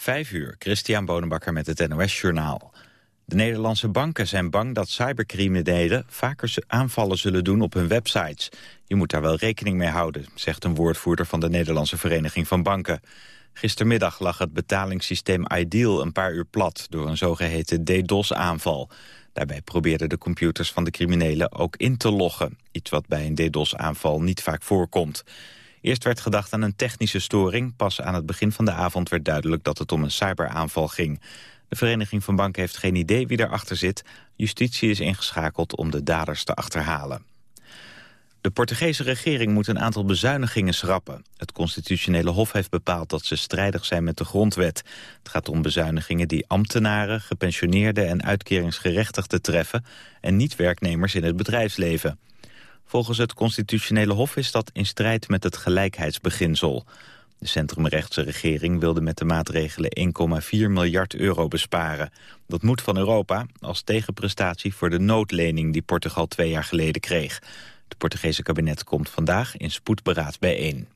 Vijf uur, Christian Bonenbakker met het NOS Journaal. De Nederlandse banken zijn bang dat cybercriminelen vaker aanvallen zullen doen op hun websites. Je moet daar wel rekening mee houden, zegt een woordvoerder van de Nederlandse Vereniging van Banken. Gistermiddag lag het betalingssysteem Ideal een paar uur plat door een zogeheten DDoS-aanval. Daarbij probeerden de computers van de criminelen ook in te loggen, iets wat bij een DDoS-aanval niet vaak voorkomt. Eerst werd gedacht aan een technische storing. Pas aan het begin van de avond werd duidelijk dat het om een cyberaanval ging. De Vereniging van Banken heeft geen idee wie erachter zit. Justitie is ingeschakeld om de daders te achterhalen. De Portugese regering moet een aantal bezuinigingen schrappen. Het constitutionele hof heeft bepaald dat ze strijdig zijn met de grondwet. Het gaat om bezuinigingen die ambtenaren, gepensioneerden en uitkeringsgerechtigden treffen... en niet werknemers in het bedrijfsleven. Volgens het constitutionele hof is dat in strijd met het gelijkheidsbeginsel. De centrumrechtse regering wilde met de maatregelen 1,4 miljard euro besparen. Dat moet van Europa als tegenprestatie voor de noodlening die Portugal twee jaar geleden kreeg. Het Portugese kabinet komt vandaag in spoedberaad bijeen.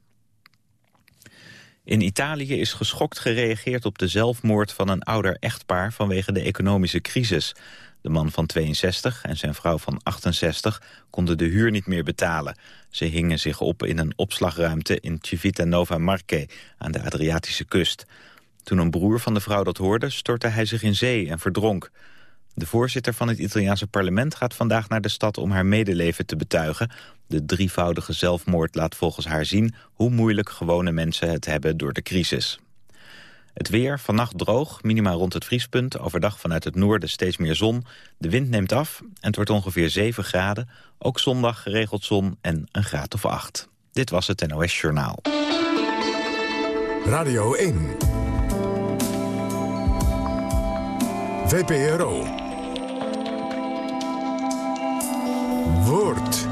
In Italië is geschokt gereageerd op de zelfmoord van een ouder echtpaar vanwege de economische crisis. De man van 62 en zijn vrouw van 68 konden de huur niet meer betalen. Ze hingen zich op in een opslagruimte in Civitanova Marche aan de Adriatische kust. Toen een broer van de vrouw dat hoorde, stortte hij zich in zee en verdronk. De voorzitter van het Italiaanse parlement gaat vandaag naar de stad om haar medeleven te betuigen. De drievoudige zelfmoord laat volgens haar zien hoe moeilijk gewone mensen het hebben door de crisis. Het weer, vannacht droog, minima rond het vriespunt. Overdag vanuit het noorden steeds meer zon. De wind neemt af en het wordt ongeveer 7 graden. Ook zondag geregeld zon en een graad of 8. Dit was het NOS Journaal. Radio 1. VPRO. Woord.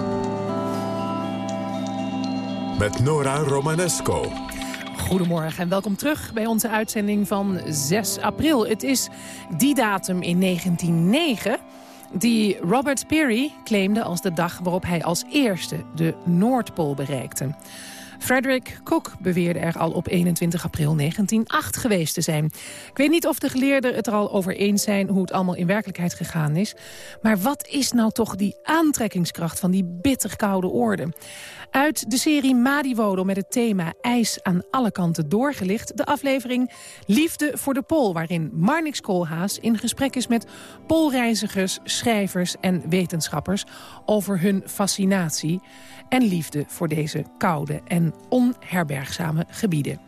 Met Nora Romanesco. Goedemorgen en welkom terug bij onze uitzending van 6 april. Het is die datum in 1909 die Robert Peary claimde als de dag waarop hij als eerste de Noordpool bereikte. Frederick Cook beweerde er al op 21 april 1908 geweest te zijn. Ik weet niet of de geleerden het er al over eens zijn hoe het allemaal in werkelijkheid gegaan is. Maar wat is nou toch die aantrekkingskracht van die bitterkoude oorden? Uit de serie Madiwodo met het thema IJs aan alle kanten doorgelicht... de aflevering Liefde voor de Pool... waarin Marnix Koolhaas in gesprek is met poolreizigers, schrijvers en wetenschappers... over hun fascinatie en liefde voor deze koude en onherbergzame gebieden.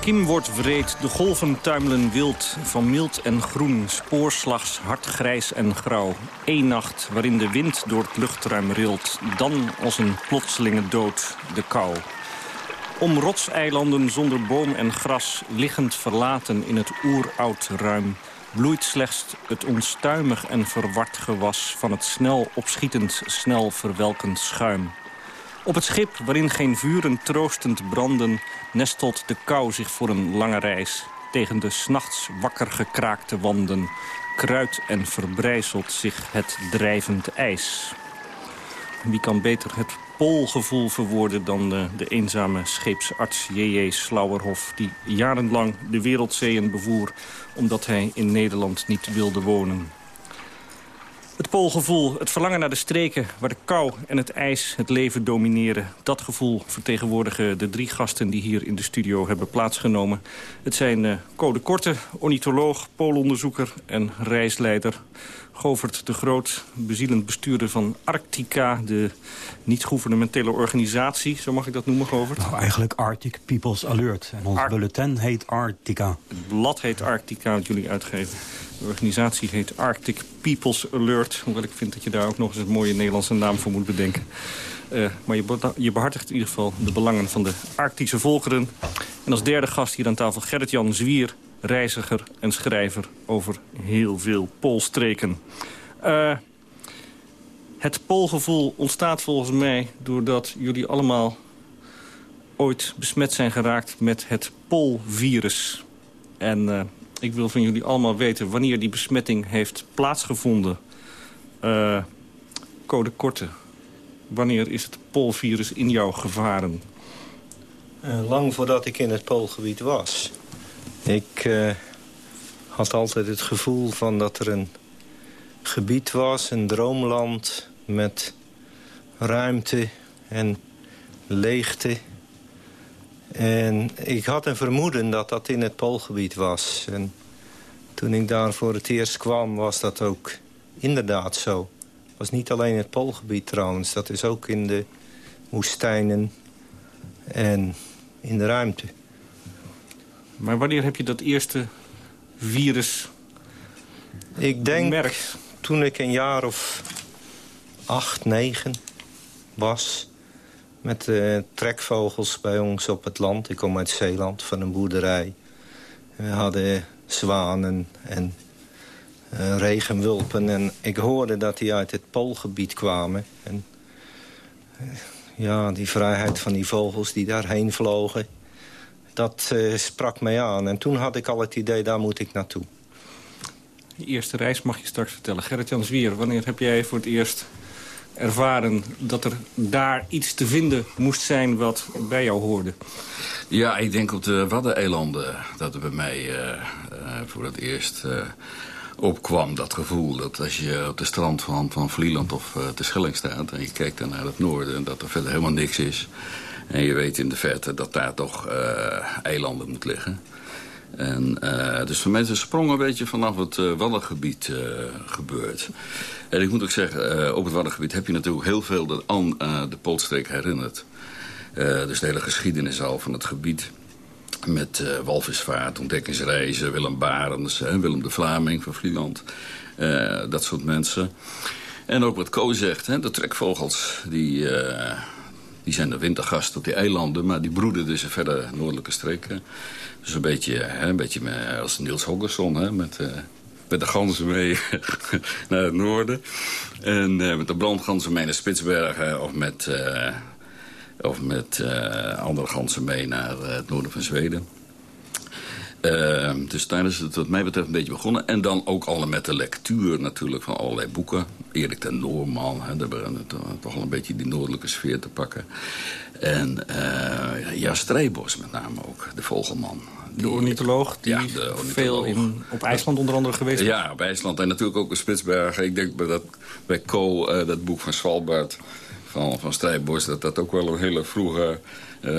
De kiem wordt wreed, de golven tuimelen wild, van mild en groen, spoorslags hard grijs en grauw. Eén nacht waarin de wind door het luchtruim rilt, dan als een plotselinge dood de kou. Om rotseilanden zonder boom en gras, liggend verlaten in het oeroud ruim, bloeit slechts het onstuimig en verward gewas van het snel opschietend, snel verwelkend schuim. Op het schip, waarin geen vuren troostend branden... nestelt de kou zich voor een lange reis. Tegen de s'nachts wakker gekraakte wanden... kruidt en verbrijzelt zich het drijvend ijs. Wie kan beter het poolgevoel verwoorden dan de, de eenzame scheepsarts J.J. Slauerhof... die jarenlang de wereldzeeën bevoer omdat hij in Nederland niet wilde wonen. Het poolgevoel, het verlangen naar de streken waar de kou en het ijs het leven domineren. Dat gevoel vertegenwoordigen de drie gasten die hier in de studio hebben plaatsgenomen. Het zijn uh, Code Korte, ornitholoog, poolonderzoeker en reisleider. Govert de Groot, bezielend bestuurder van Arctica... de niet-gouvernementele organisatie, zo mag ik dat noemen, Govert? Nou, eigenlijk Arctic People's Alert. En ons bulletin heet Arctica. Het blad heet Arctica, dat jullie uitgeven. De organisatie heet Arctic People's Alert. Hoewel ik vind dat je daar ook nog eens een mooie Nederlandse naam voor moet bedenken. Uh, maar je, je, behartigt in ieder geval de belangen van de Arctische volkeren. En als derde gast hier aan tafel Gerrit-Jan Zwier, reiziger en schrijver over heel veel poolstreken. Uh, het poolgevoel ontstaat volgens mij doordat jullie allemaal ooit besmet zijn geraakt met het poolvirus. En uh, Ik wil van jullie allemaal weten wanneer die besmetting heeft plaatsgevonden. Uh, code korte. Wanneer is het polvirus in jou gevaren? Lang voordat ik in het poolgebied was. Ik uh, had altijd het gevoel van dat er een gebied was, een droomland... met ruimte en leegte. En ik had een vermoeden dat dat in het Poolgebied was. En toen ik daar voor het eerst kwam, was dat ook inderdaad zo. Het was niet alleen het Poolgebied trouwens. Dat is ook in de woestijnen en in de ruimte. Maar wanneer heb je dat eerste virus Ik denk toen ik een jaar of acht, negen was... met uh, trekvogels bij ons op het land. Ik kom uit Zeeland, van een boerderij. We hadden zwanen en uh, regenwulpen. En ik hoorde dat die uit het Poolgebied kwamen. En uh, ja, die vrijheid van die vogels die daarheen vlogen... dat sprak mij aan. En toen had ik al het idee, daar moet ik naartoe. Je eerste reis mag je straks vertellen. Gerrit-Jan Zwier, wanneer heb jij voor het eerst ervaren dat er daar iets te vinden moest zijn wat bij jou hoorde? Ja, ik denk op de Waddeneilanden dat er bij mij uh, uh, voor het eerst uh, opkwam. Dat gevoel dat als je op de strand van, van Vlieland of de Schelling staat... en je kijkt dan naar het noorden en dat er verder helemaal niks is... en je weet in de verte dat daar toch eilanden moet liggen... En, uh, dus voor mij is een sprong een beetje vanaf het uh, Waddengebied uh, gebeurd. En ik moet ook zeggen, op het Waddengebied heb je natuurlijk heel veel dat aan de Poolstreek herinnert. dus de hele geschiedenis al van het gebied. Met walvisvaart, ontdekkingsreizen, Willem Barends, Willem de Vlaming van Vlieland. dat soort mensen. En ook wat Ko zegt, hè, de trekvogels, die, die zijn de wintergast op die eilanden... maar die broeden dus in verder noordelijke streken. Dus een beetje, hè, een als Niels Hoggerson, hè, met, uh, met de ganzen mee naar het noorden. En uh, met de brandganzen mee naar Spitsbergen of met, uh, of met andere ganzen mee naar het noorden van Zweden. Uh, dus daar is het wat mij betreft een beetje begonnen. En dan ook al met de lectuur natuurlijk van allerlei boeken. Erik de Noorman, hè, daar toch al een beetje die noordelijke sfeer te pakken. En uh, ja, Streebos met name ook, de vogelman. De ornitholoog, die ja, de veel in, op IJsland onder andere geweest is. Ja, op IJsland en natuurlijk ook in Spitsbergen. Ik denk bij, dat, bij Co, uh, dat boek van Svalbard van, van Strijbos... dat dat ook wel een hele vroege uh,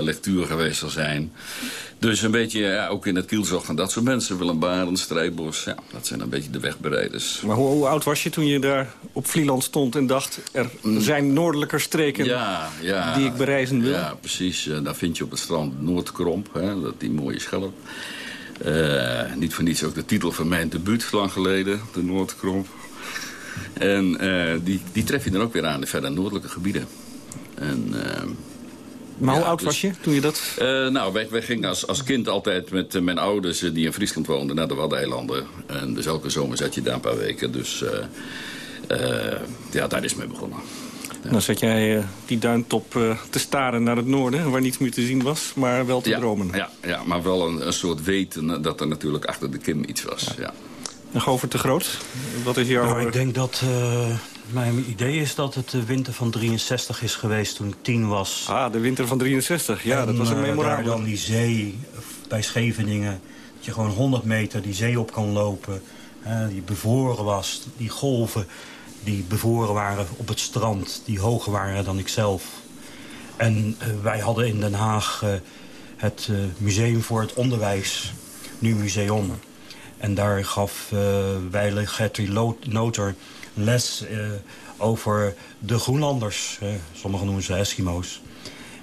lectuur geweest zal zijn. Dus een beetje ja, ook in het kielzog van dat soort mensen. Willem Barend, Strijdbos, ja, dat zijn een beetje de wegbereiders. Maar hoe, hoe, oud was je toen je daar op Vlieland stond en dacht... er mm. zijn noordelijker streken ja, ja, die ik bereizen wil? Ja, precies. Uh, daar vind je op het strand Noordkromp, hè, dat die mooie schelp. Uh, niet voor niets ook de titel van mijn debuut lang geleden, de Noordkromp. En uh, die, die tref je dan ook weer aan de verder noordelijke gebieden. En... Maar hoe oud dus, was je toen je dat... Uh, nou, wij, wij, gingen als, als kind altijd met uh, mijn ouders uh, die in Friesland woonden naar de Waddeneilanden. En dus elke zomer zat je daar een paar weken. Dus ja, daar is mee begonnen. Ja. Dan zat jij die duintop te staren naar het noorden, waar niets meer te zien was, maar wel te ja, dromen. Ja, ja, maar wel een, een soort weten dat er natuurlijk achter de kim iets was. Ja. En Govert te Groot, wat is jouw... Nou, ik denk dat mijn idee is dat het de winter van 63 is geweest toen ik tien was. Ah, de winter van 63. Ja, dat was een memorabele. daar dan die zee bij Scheveningen. Dat je gewoon 100 meter die zee op kan lopen. die bevroren was. Die golven die bevroren waren op het strand. Die hoger waren dan ikzelf. En uh, wij hadden in Den Haag uh, het uh, Museum voor het Onderwijs. Nu museum. En daar gaf uh, Weile Gertrude Noter les uh, over de Groenlanders. Uh, sommigen noemen ze Eskimo's.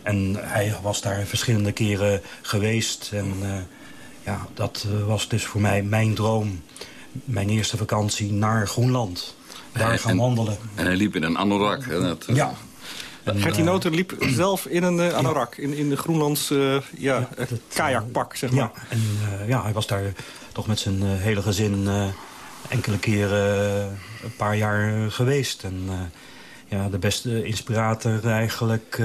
En hij was daar verschillende keren geweest. En uh, ja, dat was dus voor mij mijn droom. Mijn eerste vakantie naar Groenland. Daar gaan wandelen. En hij liep in een anorak. Hè, dat, ja. Gertie Noter liep zelf in een uh, anorak, ja. in, in de Groenlands uh, ja, ja kajakpak, zeg maar. Ja, en ja, hij was daar toch met zijn hele gezin enkele keren een paar jaar geweest. En ja, de beste inspirator eigenlijk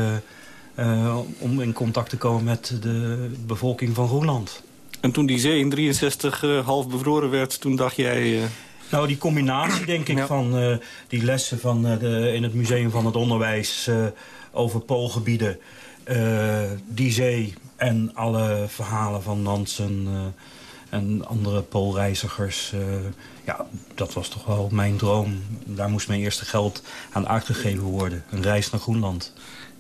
om in contact te komen met de bevolking van Groenland. En toen die zee in 63 uh, half bevroren werd, toen dacht jij... Nou, die combinatie, denk ik, ja. van uh, die lessen van, de, in het Museum van het Onderwijs... over poolgebieden, die zee en alle verhalen van Nansen en andere poolreizigers. Ja, dat was toch wel mijn droom. Daar moest mijn eerste geld aan uitgegeven worden. Een reis naar Groenland.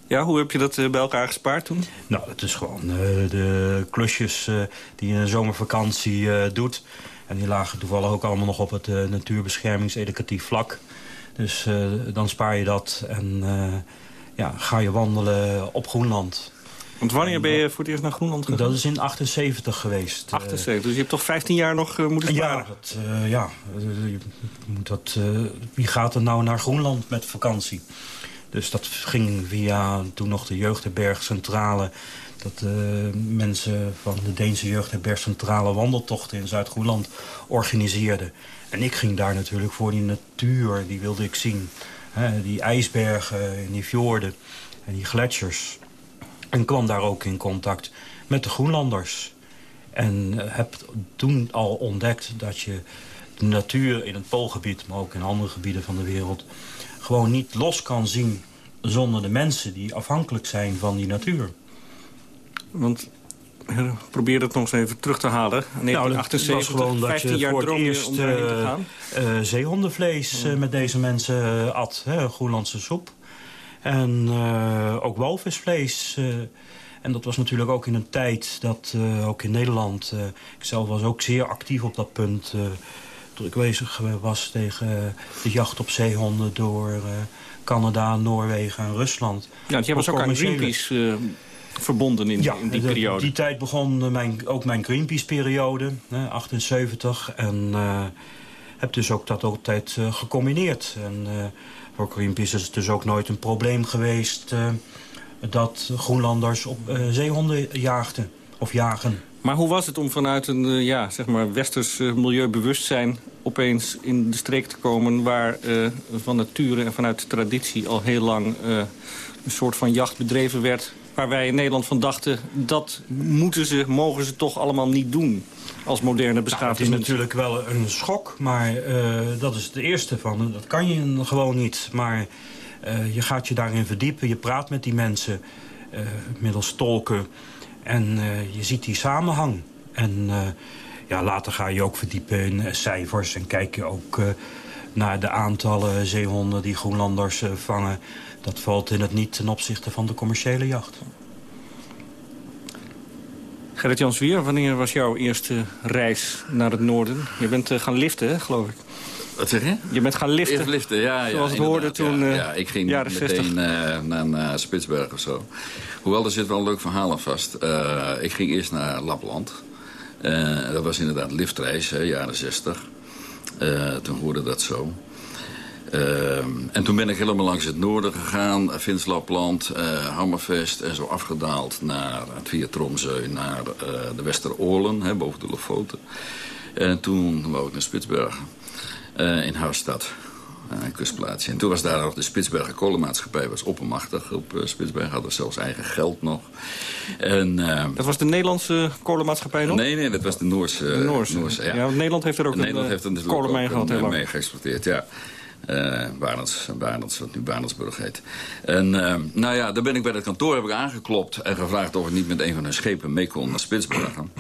Ja, hoe heb je dat bij elkaar gespaard toen? Nou, het is gewoon de klusjes die je in de zomervakantie doet. En die lagen toevallig ook allemaal nog op het natuurbeschermingseducatief vlak. Dus dan spaar je dat en ja, ga je wandelen op Groenland. Want wanneer ben je voor het eerst naar Groenland gegaan? Dat is in 78 geweest. 78, dus je hebt toch 15 jaar nog uh, moeten sparen? Ja, dat, uh, ja moet dat, uh, wie gaat er nou naar Groenland met vakantie? Dus dat ging via toen nog de Jeugdherbergcentrale... dat mensen van de Deense Jeugdherbergcentrale wandeltochten in Zuid-Groenland organiseerden. En ik ging daar natuurlijk voor die natuur, die wilde ik zien. Die ijsbergen en die fjorden en die gletsjers... En kwam daar ook in contact met de Groenlanders. En uh, heb toen al ontdekt dat je de natuur in het Poolgebied... maar ook in andere gebieden van de wereld... gewoon niet los kan zien zonder de mensen die afhankelijk zijn van die natuur. Want probeer het nog eens even terug te halen. 1978, nou, gewoon 15 dat je jaar voor het eerst, om te gaan. Uh, zeehondenvlees uh, met deze mensen at. Hè, Groenlandse soep. En uh, ook walvisvlees. En dat was natuurlijk ook in een tijd dat ook in Nederland... ik zelf was ook zeer actief op dat punt... toen ik bezig was tegen de jacht op zeehonden door Canada, Noorwegen en Rusland. Ja, jij was ook aan Greenpeace verbonden in, ja, in die periode. Ja, die tijd begon mijn, ook mijn Greenpeace-periode, 78. En heb dus ook dat altijd gecombineerd. En voor Greenpeace is het dus ook nooit een probleem geweest... Uh, dat Groenlanders op uh, zeehonden jaagden of jagen. Maar hoe was het om vanuit een uh, ja, zeg maar westers milieubewustzijn... opeens in de streek te komen waar van nature en vanuit traditie... al heel lang een soort van jacht bedreven werd... waar wij in Nederland van dachten... dat moeten ze, mogen ze toch allemaal niet doen als moderne beschaving. Nou, het is natuurlijk wel een schok, maar uh, dat is het eerste van. Dat kan je gewoon niet, maar uh, je gaat je daarin verdiepen. Je praat met die mensen uh, middels tolken en je ziet die samenhang. En ja, later ga je ook verdiepen in cijfers en kijk je ook naar de aantallen zeehonden die Groenlanders vangen. Dat valt in het niet ten opzichte van de commerciële jacht. Gerrit-Jan Zwier, wanneer was jouw eerste reis naar het noorden? Je bent uh, gaan liften, hè, geloof ik. Wat zeg je? Je bent gaan liften. Eerst liften, ja. ja Zoals het hoorde toen, ja, ja, ik ging jaren meteen 60. Uh, naar, naar Spitsberg of zo. Hoewel, er zit wel een leuk verhaal aan vast. Uh, ik ging eerst naar Lapland. dat was inderdaad liftreis, hè, jaren 60. toen hoorde dat zo. Uh, en toen ben ik helemaal langs het noorden gegaan. Vinslapland, uh, Hammervest en zo afgedaald naar, via Tromsø naar uh, de Westeroorlen, hè, boven de Lofoten. En toen wou ik naar Spitsbergen, in Huisstad. Een kustplaatsje. En toen was daar nog de Spitsbergen kolenmaatschappij, was oppermachtig op Spitsbergen, hadden zelfs eigen geld nog. En, uh, dat was de Nederlandse kolenmaatschappij nog? Nee, nee, dat was de Noorse. De Noorse, Noorse ja. ja. Nederland heeft er ook Nederland een, heeft er kolenmijn gehad. Een, mee geëxporteerd, ja. Uh, wat nu Barendsburg heet. En uh, nou ja, daar ben ik bij het kantoor heb ik aangeklopt... en gevraagd of ik niet met een van hun schepen mee kon naar Spitsbergen.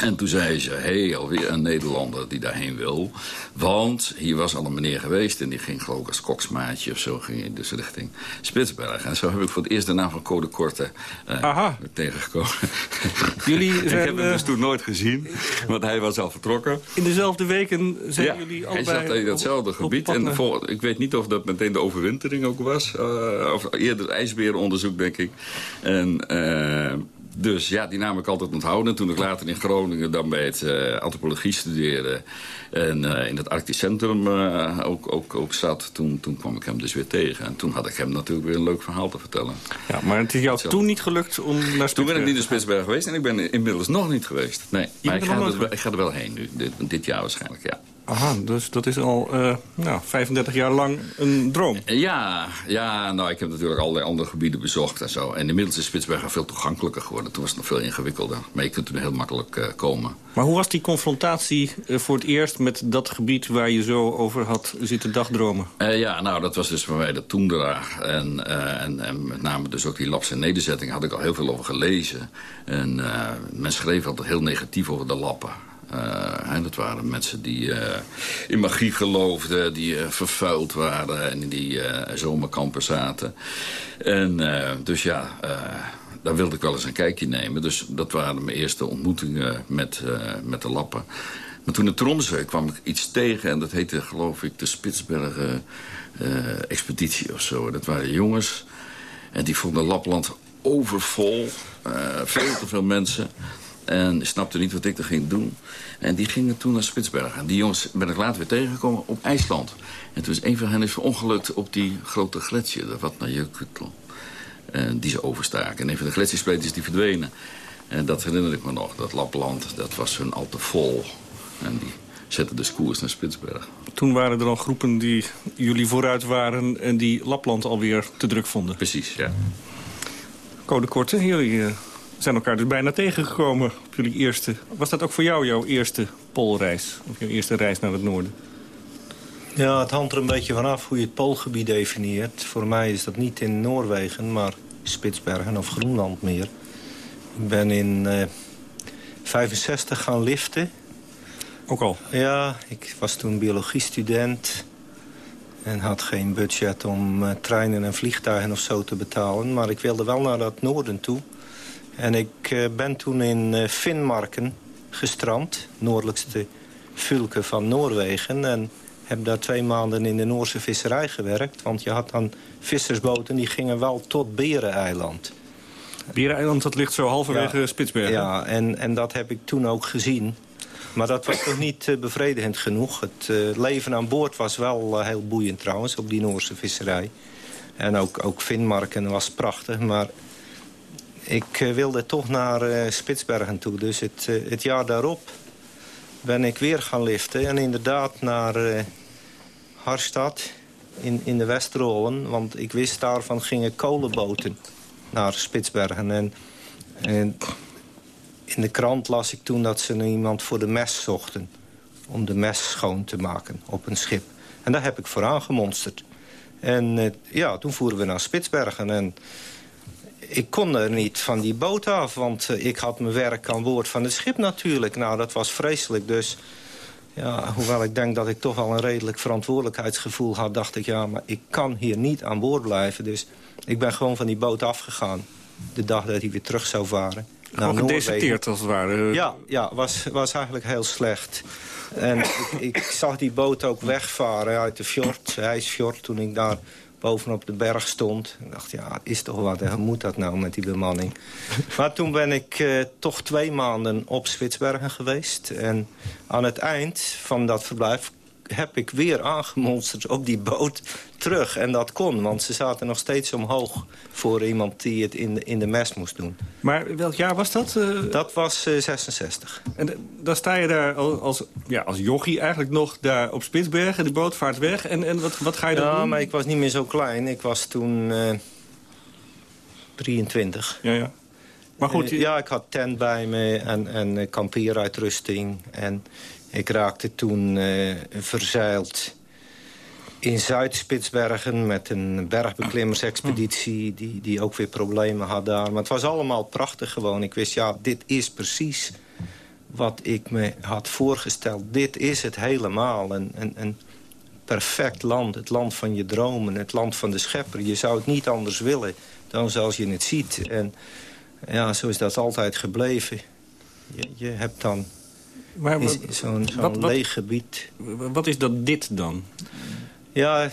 En toen zei ze, hé, hey, alweer een Nederlander die daarheen wil. Want hier was al een meneer geweest en die ging geloof ik als koksmaatje of zo... ging in dus richting Spitsbergen. En zo heb ik voor het eerst de naam van Code Korte uh, tegengekomen. Jullie zijn, ik heb hem dus toen nooit gezien, want hij was al vertrokken. In dezelfde weken zijn ja, jullie allebei... hij zat in datzelfde gebied. En voor, ik weet niet of dat meteen de overwintering ook was. Uh, of eerder ijsberenonderzoek, denk ik. En... Uh, dus ja, die naam ik altijd onthouden. Toen ik later in Groningen dan bij het uh, antropologie studeerde... en uh, in het Arctisch Centrum uh, ook, ook, ook zat, toen, toen kwam ik hem dus weer tegen. En toen had ik hem natuurlijk weer een leuk verhaal te vertellen. Ja, maar het is jou toen niet gelukt om naar Spitsbergen Toen ben ik niet naar Spitsbergen geweest en ik ben inmiddels nog niet geweest. Nee, maar ik ga, er, ik ga, er, wel heen nu, dit, dit jaar waarschijnlijk, ja. Aha, dus dat is al uh, nou, 35 jaar lang een droom. Ja, ja, nou, ik heb natuurlijk allerlei andere gebieden bezocht en zo. En inmiddels is Spitsbergen veel toegankelijker geworden. Toen was het nog veel ingewikkelder. Maar je kunt er heel makkelijk uh, komen. Maar hoe was die confrontatie uh, voor het eerst met dat gebied... waar je zo over had zitten dagdromen? ja, nou, dat was dus voor mij de Toendra. En, en, en, met name dus ook die Lapse nederzetting had ik al heel veel over gelezen. En men schreef altijd heel negatief over de Lappen. Uh, dat waren mensen die uh, in magie geloofden, die uh, vervuild waren en in die zomerkampen zaten. En dus ja, daar wilde ik wel eens een kijkje nemen. Dus dat waren mijn eerste ontmoetingen met, met de lappen. Maar toen in Tromsø kwam ik iets tegen en dat heette geloof ik de Spitsbergen expeditie of zo. Dat waren jongens en die vonden Lapland overvol, veel te veel mensen... En snapte niet wat ik er ging doen. En die gingen toen naar Spitsbergen. Die jongens ben ik later weer tegengekomen op IJsland. En toen is een van hen is verongelukt op die grote gletsjer. De wat naar Jökull. En die ze overstaken. En een van de gletsjerspleet is die verdwenen. En dat herinner ik me nog. Dat Lapland, dat was hun al te vol. En die zetten dus koers naar Spitsbergen. Toen waren er al groepen die jullie vooruit waren... en die Lapland alweer te druk vonden. Precies, ja. Code Korte, jullie eh, zijn elkaar dus bijna tegengekomen op jullie eerste... Was dat ook voor jou jouw eerste poolreis? Of jouw eerste reis naar het noorden? Ja, het hangt er een beetje vanaf hoe je het poolgebied definieert. Voor mij is dat niet in Noorwegen, maar Spitsbergen of Groenland meer. Ik ben in eh, 65 gaan liften. Ook al? Ja, ik was toen biologiestudent... en had geen budget om uh, treinen en vliegtuigen of zo te betalen. Maar ik wilde wel naar dat noorden toe... En ik eh, ben toen in uh, Finnmarken gestrand, noordelijkste vulke van Noorwegen. En heb daar twee maanden in de Noorse visserij gewerkt. Want je had dan vissersboten die gingen wel tot Bereneiland. Bereneiland, dat ligt zo halverwege ja, Spitsbergen. Ja, en, en dat heb ik toen ook gezien. Maar dat was toch niet uh, bevredigend genoeg. Het leven aan boord was wel heel boeiend trouwens, op die Noorse visserij. En ook, ook Finnmarken was prachtig, maar ik uh, wilde toch naar uh, Spitsbergen toe. Dus het, uh, het, jaar daarop ben ik weer gaan liften. En inderdaad naar Harstad in, in de Westrolen. Want ik wist daarvan gingen kolenboten naar Spitsbergen. En, en, in de krant las ik toen dat ze iemand voor de mes zochten. Om de mes schoon te maken op een schip. En daar heb ik voor aangemonsterd. En ja, toen voeren we naar Spitsbergen. En ik kon er niet van die boot af, want eh, ik had mijn werk aan boord van het schip natuurlijk. Nou, dat was vreselijk, dus... Ja, hoewel ik denk dat ik toch al een redelijk verantwoordelijkheidsgevoel had... dacht ik, ja, maar ik kan hier niet aan boord blijven. Dus ik ben gewoon van die boot afgegaan. De dag dat hij weer terug zou varen. Gewoon gedeserteerd als het ware? Ja, ja was, was eigenlijk heel slecht. En ik, ik, zag die boot ook wegvaren uit de fjord, IJsfjord... toen ik daar bovenop de berg stond. Ik dacht, ja, is toch wat, hoe moet dat nou met die bemanning? maar toen ben ik uh, toch twee maanden op Spitsbergen geweest. En aan het eind van dat verblijf heb ik weer aangemonsterd op die boot terug. En dat kon, want ze zaten nog steeds omhoog... voor iemand die het in de, in de mes moest doen. Maar welk jaar was dat? Uh... Dat was uh, 66. En dan sta je daar als, ja, als jochie eigenlijk nog daar op Spitsbergen. De boot vaart weg. En, en wat, wat ga je dan ja, doen? maar ik was niet meer zo klein. Ik was toen 23. Ja, ja. Maar goed, ja, ik had tent bij me en, en kampeeruitrusting. En ik raakte toen uh, verzeild in Zuid-Spitsbergen... met een bergbeklimmersexpeditie die, die ook weer problemen had daar. Maar het was allemaal prachtig gewoon. Ik wist, ja, dit is precies wat ik me had voorgesteld. Dit is het helemaal. Een, een, een perfect land, het land van je dromen, het land van de schepper. Je zou het niet anders willen dan zoals je het ziet. En ja, zo is dat altijd gebleven. Je, je hebt dan zo'n zo leeg gebied. Wat is dat dit dan? Ja,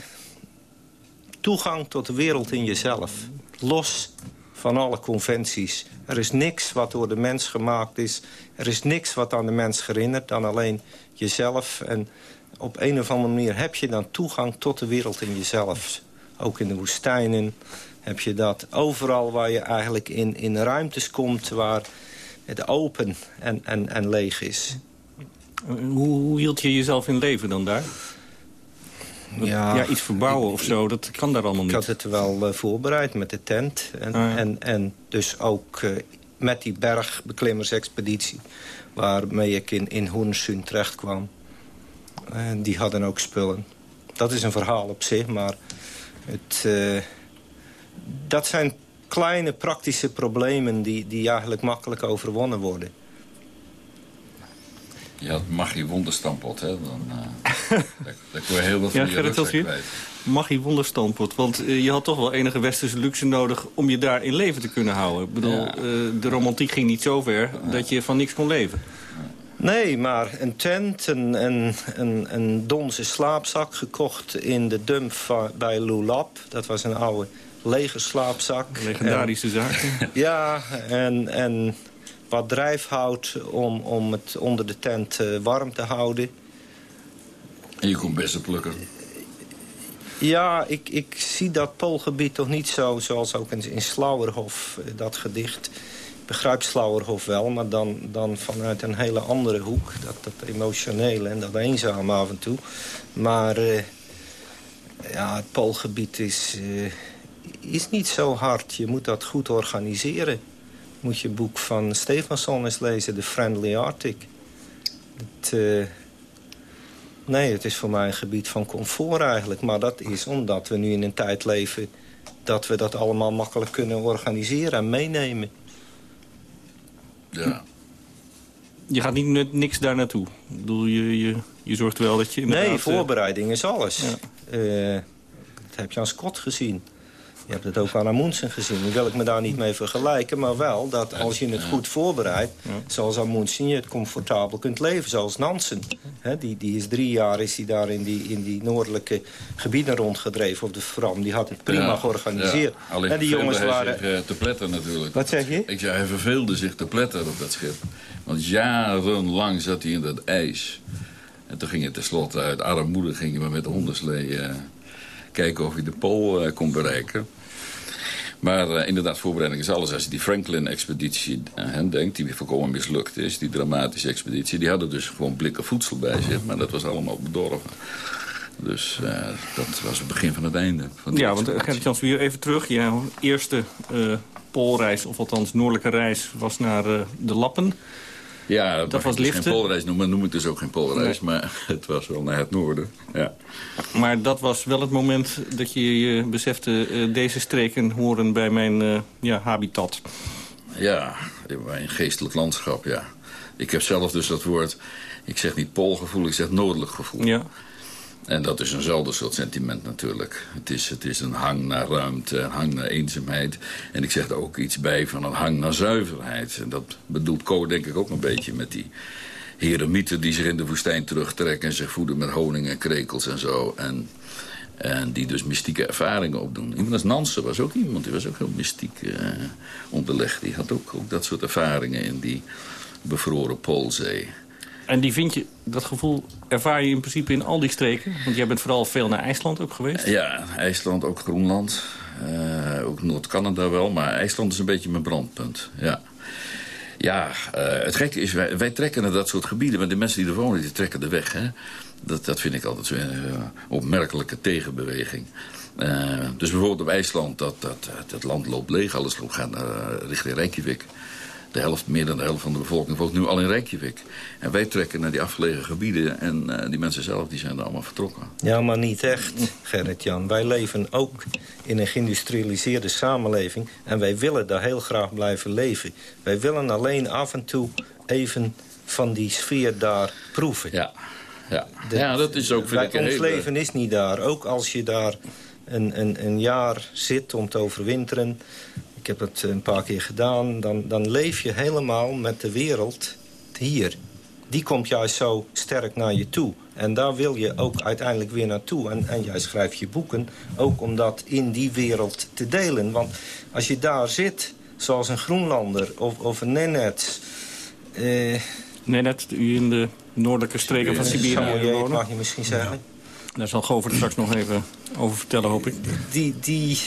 toegang tot de wereld in jezelf. Los van alle conventies. Er is niks wat door de mens gemaakt is. Er is niks wat aan de mens herinnert dan alleen jezelf. En op een of andere manier heb je dan toegang tot de wereld in jezelf. Ook in de woestijnen heb je dat. Overal waar je eigenlijk in, in ruimtes komt waar het open en, en, en leeg is. Hoe, hoe hield je jezelf in leven dan daar? Ja, Ja, iets verbouwen of zo, dat kan daar allemaal Ik niet. had het wel eh, voorbereid met de tent. En, Ah, ja. en, en dus ook eh, met die bergbeklimmersexpeditie... waarmee ik in, in Hoornsun terecht kwam. En die hadden ook spullen. Dat is een verhaal op zich, maar het, eh, dat zijn kleine praktische problemen... Die, die eigenlijk makkelijk overwonnen worden. Je had Maggie Wonderstampot, hè? Dan, eh, daar, daar kon je heel wat van Ja, je Gerrit, rugzak als je- kwijt. Mag je wonderstandpot? Want eh, je had toch wel enige westerse luxe nodig om je daar in leven te kunnen houden. Ik bedoel, Ja. eh, de romantiek ging niet zo ver dat je van niks kon leven. Nee, maar een tent, een, een, een, een donzen slaapzak gekocht in de dump van, bij Lulap. Dat was een oude legerslaapzak. Legendarische zaak. En- ja, en, en wat drijfhout om, om het onder de tent eh, warm te houden. En je kon bessen plukken. Ja, ik, ik zie dat Poolgebied toch niet zo, zoals ook in, in Slauerhof, eh, dat gedicht. Ik begrijp Slauerhof wel, maar dan, dan vanuit een hele andere hoek. Dat, dat emotionele en dat eenzame af en toe. Maar eh, ja, het Poolgebied is, is niet zo hard. Je moet dat goed organiseren. Moet je het boek van Stefansson eens lezen, The Friendly Arctic. Het, eh, Nee, het is voor mij een gebied van comfort eigenlijk. Maar dat is omdat we nu in een tijd leven... dat we dat allemaal makkelijk kunnen organiseren en meenemen. Ja. Je gaat niet met niks daar naartoe. Ik bedoel, je, je, je zorgt wel dat je. Nee, eh, voorbereiding is alles. Ja. Eh, dat heb je aan Scott gezien. Je hebt het ook aan Amundsen gezien. Nu wil ik me daar niet mee vergelijken, maar wel dat als je het goed voorbereidt... zoals Amundsen, je het comfortabel kunt leven, zoals Nansen. Die, die is drie jaar is hij daar in die, in die noordelijke gebieden rondgedreven, op de Fram. Die had het prima Ja, georganiseerd. ja. Alleen en die jongens hij waren... zich eh, te pletten natuurlijk. Wat zeg je? Ik zei, hij verveelde zich te pletten op dat schip. Want jarenlang zat hij in dat ijs. En toen ging je tenslotte uit armoede ging je maar met de hondenslee eh, kijken of je de Pool eh, kon bereiken. Maar eh, inderdaad, voorbereiding is alles. Als je die Franklin-expeditie uh, denkt, die weer volkomen mislukt is... die dramatische expeditie, die hadden dus gewoon blikken voedsel bij zich... maar dat was allemaal bedorven. Dus eh, dat was het begin van het einde. Van Ja, want eh, expeditie. Gerrit Jans, weer even terug. Je eerste eh, poolreis, of althans noordelijke reis, was naar eh, de Lappen. Ja, dat, was was dus liften. geen poolreis noemen. noem ik dus ook geen poolreis. Nee. Maar het was wel naar het noorden. Ja. Maar dat was wel het moment dat je je besefte... eh, deze streken horen bij mijn eh, ja, habitat. ja, bij een geestelijk landschap, ja. Ik heb zelf dus dat woord... Ik zeg niet poolgevoel, ik zeg noordelijk gevoel. Ja. En dat is eenzelfde soort sentiment natuurlijk. Het is, het is een hang naar ruimte, een hang naar eenzaamheid. En ik zeg er ook iets bij van een hang naar zuiverheid. En dat bedoelt Co denk ik ook een beetje met die heremieten... die zich in de woestijn terugtrekken en zich voeden met honing en krekels en zo. En, en die dus mystieke ervaringen opdoen. Iemand als Nansen was ook iemand, die was ook heel mystiek eh, onderlegd. Die had ook, ook dat soort ervaringen in die bevroren Poolzee. En die vind je, dat gevoel ervaar je in principe in al die streken? Want jij bent vooral veel naar IJsland ook geweest. Ja, IJsland, ook Groenland. Eh, ook Noord-Canada wel, maar IJsland is een beetje mijn brandpunt. Ja, ja eh, het gekke is, wij, trekken naar dat soort gebieden... maar de mensen die er wonen, die trekken er weg. Hè? Dat, dat vind ik altijd zo'n uh, opmerkelijke tegenbeweging. Dus bijvoorbeeld op IJsland, dat, dat, dat land loopt leeg. Alles loopt gaat richting Reykjavik. De helft, meer dan de helft van de bevolking woont nu al in Reykjavik. En wij trekken naar die afgelegen gebieden. En uh, die mensen zelf die zijn er allemaal vertrokken. Ja, maar niet echt, Gerrit-Jan. Wij leven ook in een geïndustrialiseerde samenleving. En wij willen daar heel graag blijven leven. Wij willen alleen af en toe even van die sfeer daar proeven. Ja, ja. De, ja dat is ook... Wij, ik een ons hele... leven is niet daar. Ook als je daar een, een, een jaar zit om te overwinteren... Ik heb het een paar keer gedaan. Dan, dan leef je helemaal met de wereld hier. Die komt juist zo sterk naar je toe. En daar wil je ook uiteindelijk weer naartoe. En, en jij schrijft je boeken ook om dat in die wereld te delen. Want als je daar zit, zoals een Groenlander of, of een Nenets... Eh... Nenets, u in de noordelijke streken van Siberië wonen? mag je misschien zeggen. Ja. Daar zal Govert straks nog even over vertellen, hoop ik. Die, die,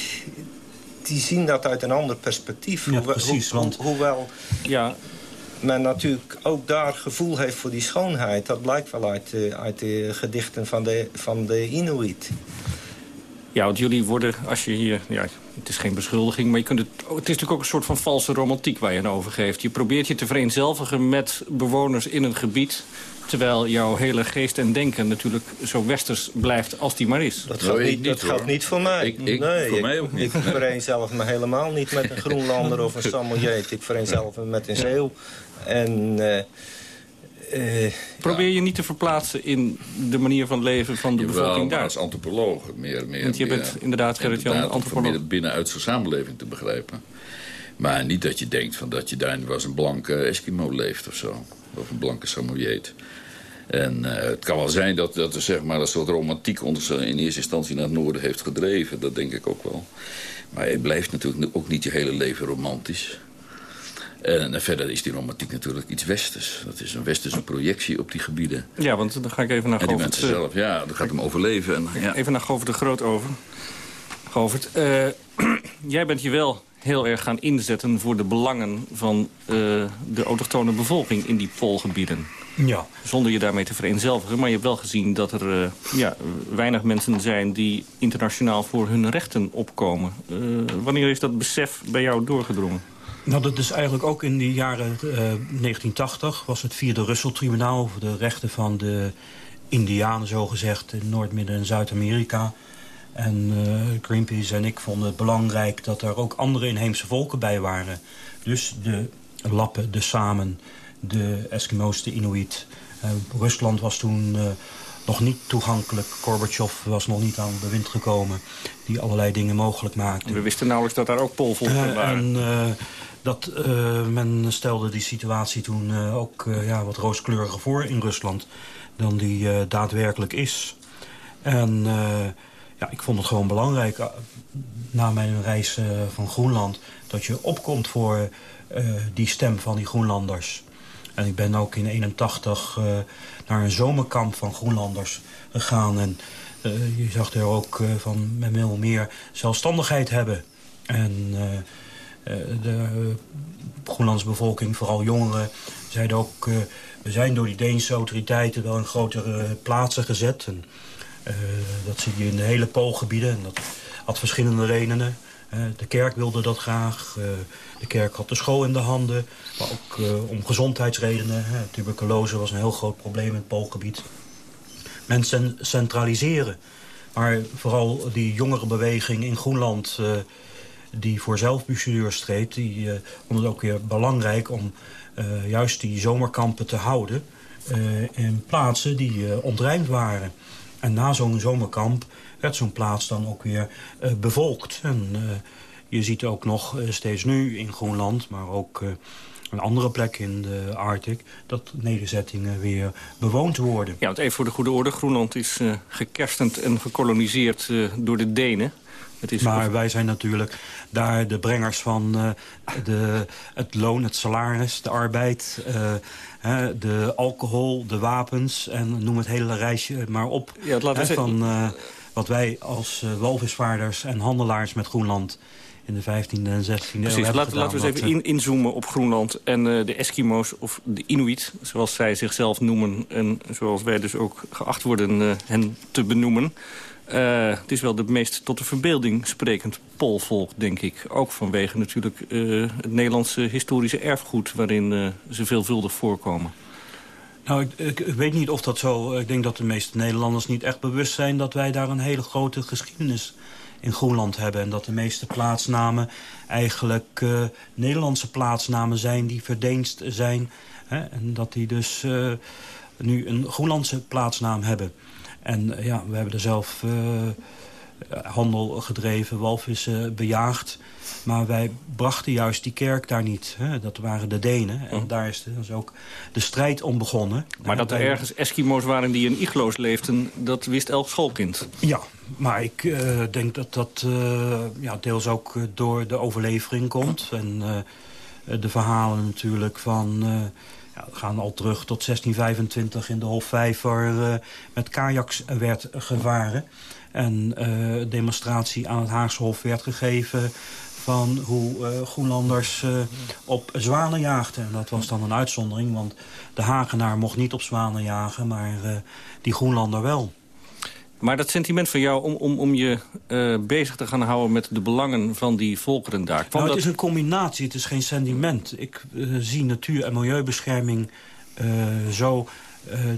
die zien dat uit een ander perspectief. Ja, precies, ho want... hoewel... Ja, men natuurlijk ook daar gevoel heeft voor die schoonheid. Dat blijkt wel uit, uit de gedichten van de, van de Inuit. Ja, want jullie worden, als je hier... Ja, het is geen beschuldiging, maar je kunt het, het is natuurlijk ook een soort van valse romantiek waar je aan overgeeft. Je probeert je te vereenzelvigen met bewoners in een gebied... terwijl jouw hele geest en denken natuurlijk zo westers blijft als die maar is. Dat geldt, niet, dat geldt niet voor mij. Ik, ik, nee, voor ik, mij ook niet. Ik vereenzelvig me helemaal niet met een Groenlander of een Samoyeed. Ik vereenzelvig me met een Zeeuw. En... Uh, uh, Probeer je niet te verplaatsen in de manier van leven van de Jawel, bevolking daar? als antropoloog. Meer, meer, Want je bent inderdaad, Gerrit-Jan, antropoloog. Om binnenuit zijn samenleving te begrijpen. Maar niet dat je denkt van dat je daar was een blanke Eskimo leeft of zo. Of een blanke Samoyeed. En uh, het kan wel zijn dat, dat er zeg maar, een soort romantiek ons in eerste instantie naar het noorden heeft gedreven. Dat denk ik ook wel. Maar je blijft natuurlijk ook niet je hele leven romantisch. En verder is die romantiek natuurlijk iets westers. Dat is een westerse projectie op die gebieden. Ja, want dan ga ik even naar En die Govert. mensen zelf, ja, dat gaat om overleven. En, ja. Even naar Govert de Groot over. Govert, uh, jij bent je wel heel erg gaan inzetten voor de belangen van uh, de autochtone bevolking in die poolgebieden. Ja. Zonder je daarmee te vereenzelvigen. Maar je hebt wel gezien dat er uh, ja, weinig mensen zijn die internationaal voor hun rechten opkomen. wanneer is dat besef bij jou doorgedrongen? Nou, dat is eigenlijk ook in de jaren uh, 1980 was het vierde Russell-tribunaal... voor de rechten van de Indianen, zogezegd, in Noord-, Midden- en Zuid-Amerika. En uh, Greenpeace en ik vonden het belangrijk dat er ook andere inheemse volken bij waren. Dus de Lappen, de Samen, de Eskimo's, de Inuit. Uh, Rusland was toen nog niet toegankelijk. Gorbachev was nog niet aan de wind gekomen die allerlei dingen mogelijk maakte. We wisten nauwelijks dat daar ook poolvolken waren. En, dat uh, men stelde die situatie toen uh, ook uh, ja, wat rooskleuriger voor in Rusland dan die daadwerkelijk is. En ja, ik vond het gewoon belangrijk na mijn reis van Groenland dat je opkomt voor die stem van die Groenlanders. En ik ben ook in 81 naar een zomerkamp van Groenlanders gegaan en je zag er ook van men wil meer zelfstandigheid hebben. En de Groenlandse bevolking, vooral jongeren, zeiden ook... Uh, we zijn door die Deense autoriteiten wel in grotere plaatsen gezet. En, dat zie je in de hele Poolgebieden. En dat had verschillende redenen. de kerk wilde dat graag. de kerk had de school in de handen. Maar ook om gezondheidsredenen. tuberculose was een heel groot probleem in het Poolgebied. Mensen centraliseren. Maar vooral die jongerenbeweging in Groenland die voor zelfbestuur streed... die vond het ook weer belangrijk om uh, juist die zomerkampen te houden... Uh, in plaatsen die ontruimd waren. En na zo'n zomerkamp werd zo'n plaats dan ook weer bevolkt. En je ziet ook nog steeds nu in Groenland, maar ook een andere plek in de Arctic... dat nederzettingen weer bewoond worden. Ja, want even voor de goede orde. Groenland is uh, gekerstend en gekoloniseerd door de Denen. Het is maar wij zijn natuurlijk daar de brengers van uh, de, het loon, het salaris, de arbeid... de alcohol, de wapens en noem het hele reisje maar op. Ja, laten we van wat wij als walvisvaarders en handelaars met Groenland in de 15e en 16e Precies, eeuw laten, laten we eens even in, inzoomen op Groenland en uh, de Eskimo's of de Inuit, zoals zij zichzelf noemen en zoals wij dus ook geacht worden uh, hen te benoemen. Uh, het is wel de meest tot de verbeelding sprekend poolvolk, denk ik. Ook vanwege natuurlijk het Nederlandse historische erfgoed waarin ze veelvuldig voorkomen. Nou, ik, ik, weet niet of dat zo... Ik denk dat de meeste Nederlanders niet echt bewust zijn... dat wij daar een hele grote geschiedenis in Groenland hebben. En dat de meeste plaatsnamen eigenlijk Nederlandse plaatsnamen zijn... die verdienst zijn. Hè? En dat die dus nu een Groenlandse plaatsnaam hebben. En uh, ja, we hebben er zelf handel gedreven, walvissen bejaagd. Maar wij brachten juist die kerk daar niet. Hè? Dat waren de Denen. En oh. daar is dus ook de strijd om begonnen. Maar dat er ergens Eskimo's waren die in iglo's leefden... dat wist elk schoolkind. Ja, maar ik uh, denk dat dat uh, ja, deels ook door de overlevering komt. En uh, de verhalen natuurlijk van... We gaan al terug tot 1625 in de Hofvijver met kajaks werd gevaren. En demonstratie aan het Haagse Hof werd gegeven van hoe uh, Groenlanders uh, op zwanen jaagden. En dat was dan een uitzondering, want de Hagenaar mocht niet op zwanen jagen... maar uh, die Groenlander wel. Maar dat sentiment van jou om, om, om je uh, bezig te gaan houden met de belangen van die volkeren daar... Nou, het dat... is een combinatie, het is geen sentiment. Ik uh, zie natuur- en milieubescherming uh, zo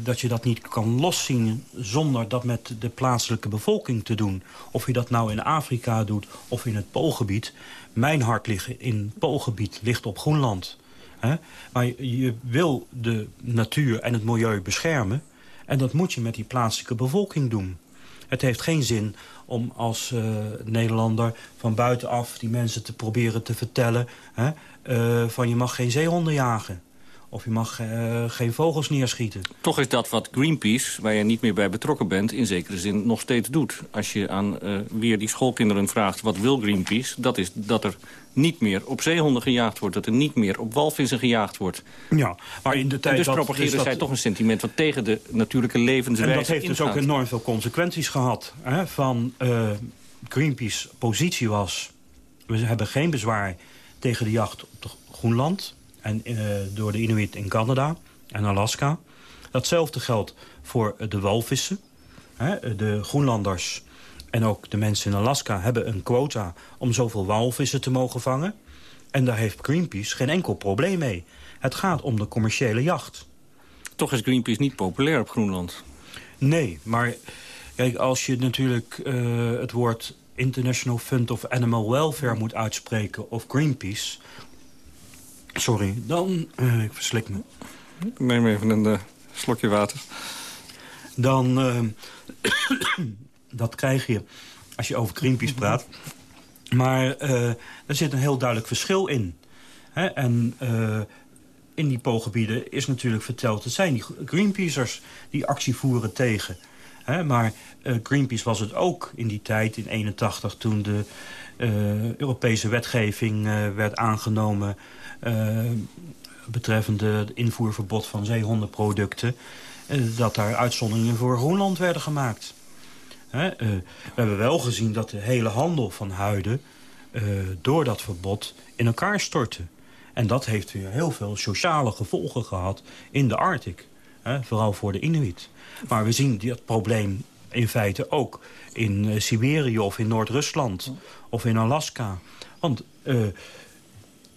dat je dat niet kan loszien... zonder dat met de plaatselijke bevolking te doen. Of je dat nou in Afrika doet of in het Poolgebied. Mijn hart ligt in het Poolgebied, ligt op Groenland. Hè? Maar je, je wil de natuur en het milieu beschermen... En dat moet je met die plaatselijke bevolking doen. Het heeft geen zin om als uh, Nederlander van buitenaf die mensen te proberen te vertellen... Hè, uh, van je mag geen zeehonden jagen. Of je mag uh, geen vogels neerschieten. Toch is dat wat Greenpeace, waar je niet meer bij betrokken bent... in zekere zin nog steeds doet. Als je aan weer die schoolkinderen vraagt wat wil Greenpeace... dat is dat er niet meer op zeehonden gejaagd wordt. Dat er niet meer op walvissen gejaagd wordt. Ja, maar in de tijd... En dus propageren dus zij dat, toch een sentiment... wat tegen de natuurlijke levenswijze En dat heeft ingaat. dus ook enorm veel consequenties gehad. Hè, van uh, Greenpeace positie was... we hebben geen bezwaar tegen de jacht op de Groenland... en uh, door de Inuit in Canada en Alaska. Datzelfde geldt voor de walvissen. Hè, de Groenlanders en ook de mensen in Alaska hebben een quota om zoveel walvissen te mogen vangen. En daar heeft Greenpeace geen enkel probleem mee. Het gaat om de commerciële jacht. Toch is Greenpeace niet populair op Groenland. Nee, maar kijk, als je natuurlijk uh, het woord International Fund of Animal Welfare moet uitspreken... of Greenpeace, sorry, dan... Uh, ik verslik me. Ik neem even een uh, slokje water. Dan... Uh, dat krijg je als je over Greenpeace praat. Maar er zit een heel duidelijk verschil in. Hè? En in die poolgebieden is natuurlijk verteld... het zijn die Greenpeacers die actie voeren tegen. Maar uh, Greenpeace was het ook in die tijd, in 81... toen de Europese wetgeving werd aangenomen... betreffende het invoerverbod van zeehondenproducten... dat daar uitzonderingen voor Groenland werden gemaakt. We hebben wel gezien dat de hele handel van huiden... Door dat verbod in elkaar stortte. En dat heeft weer heel veel sociale gevolgen gehad in de Arctic. Vooral voor de Inuit. Maar we zien dat probleem in feite ook in uh, Siberië of in Noord-Rusland... of in Alaska. Want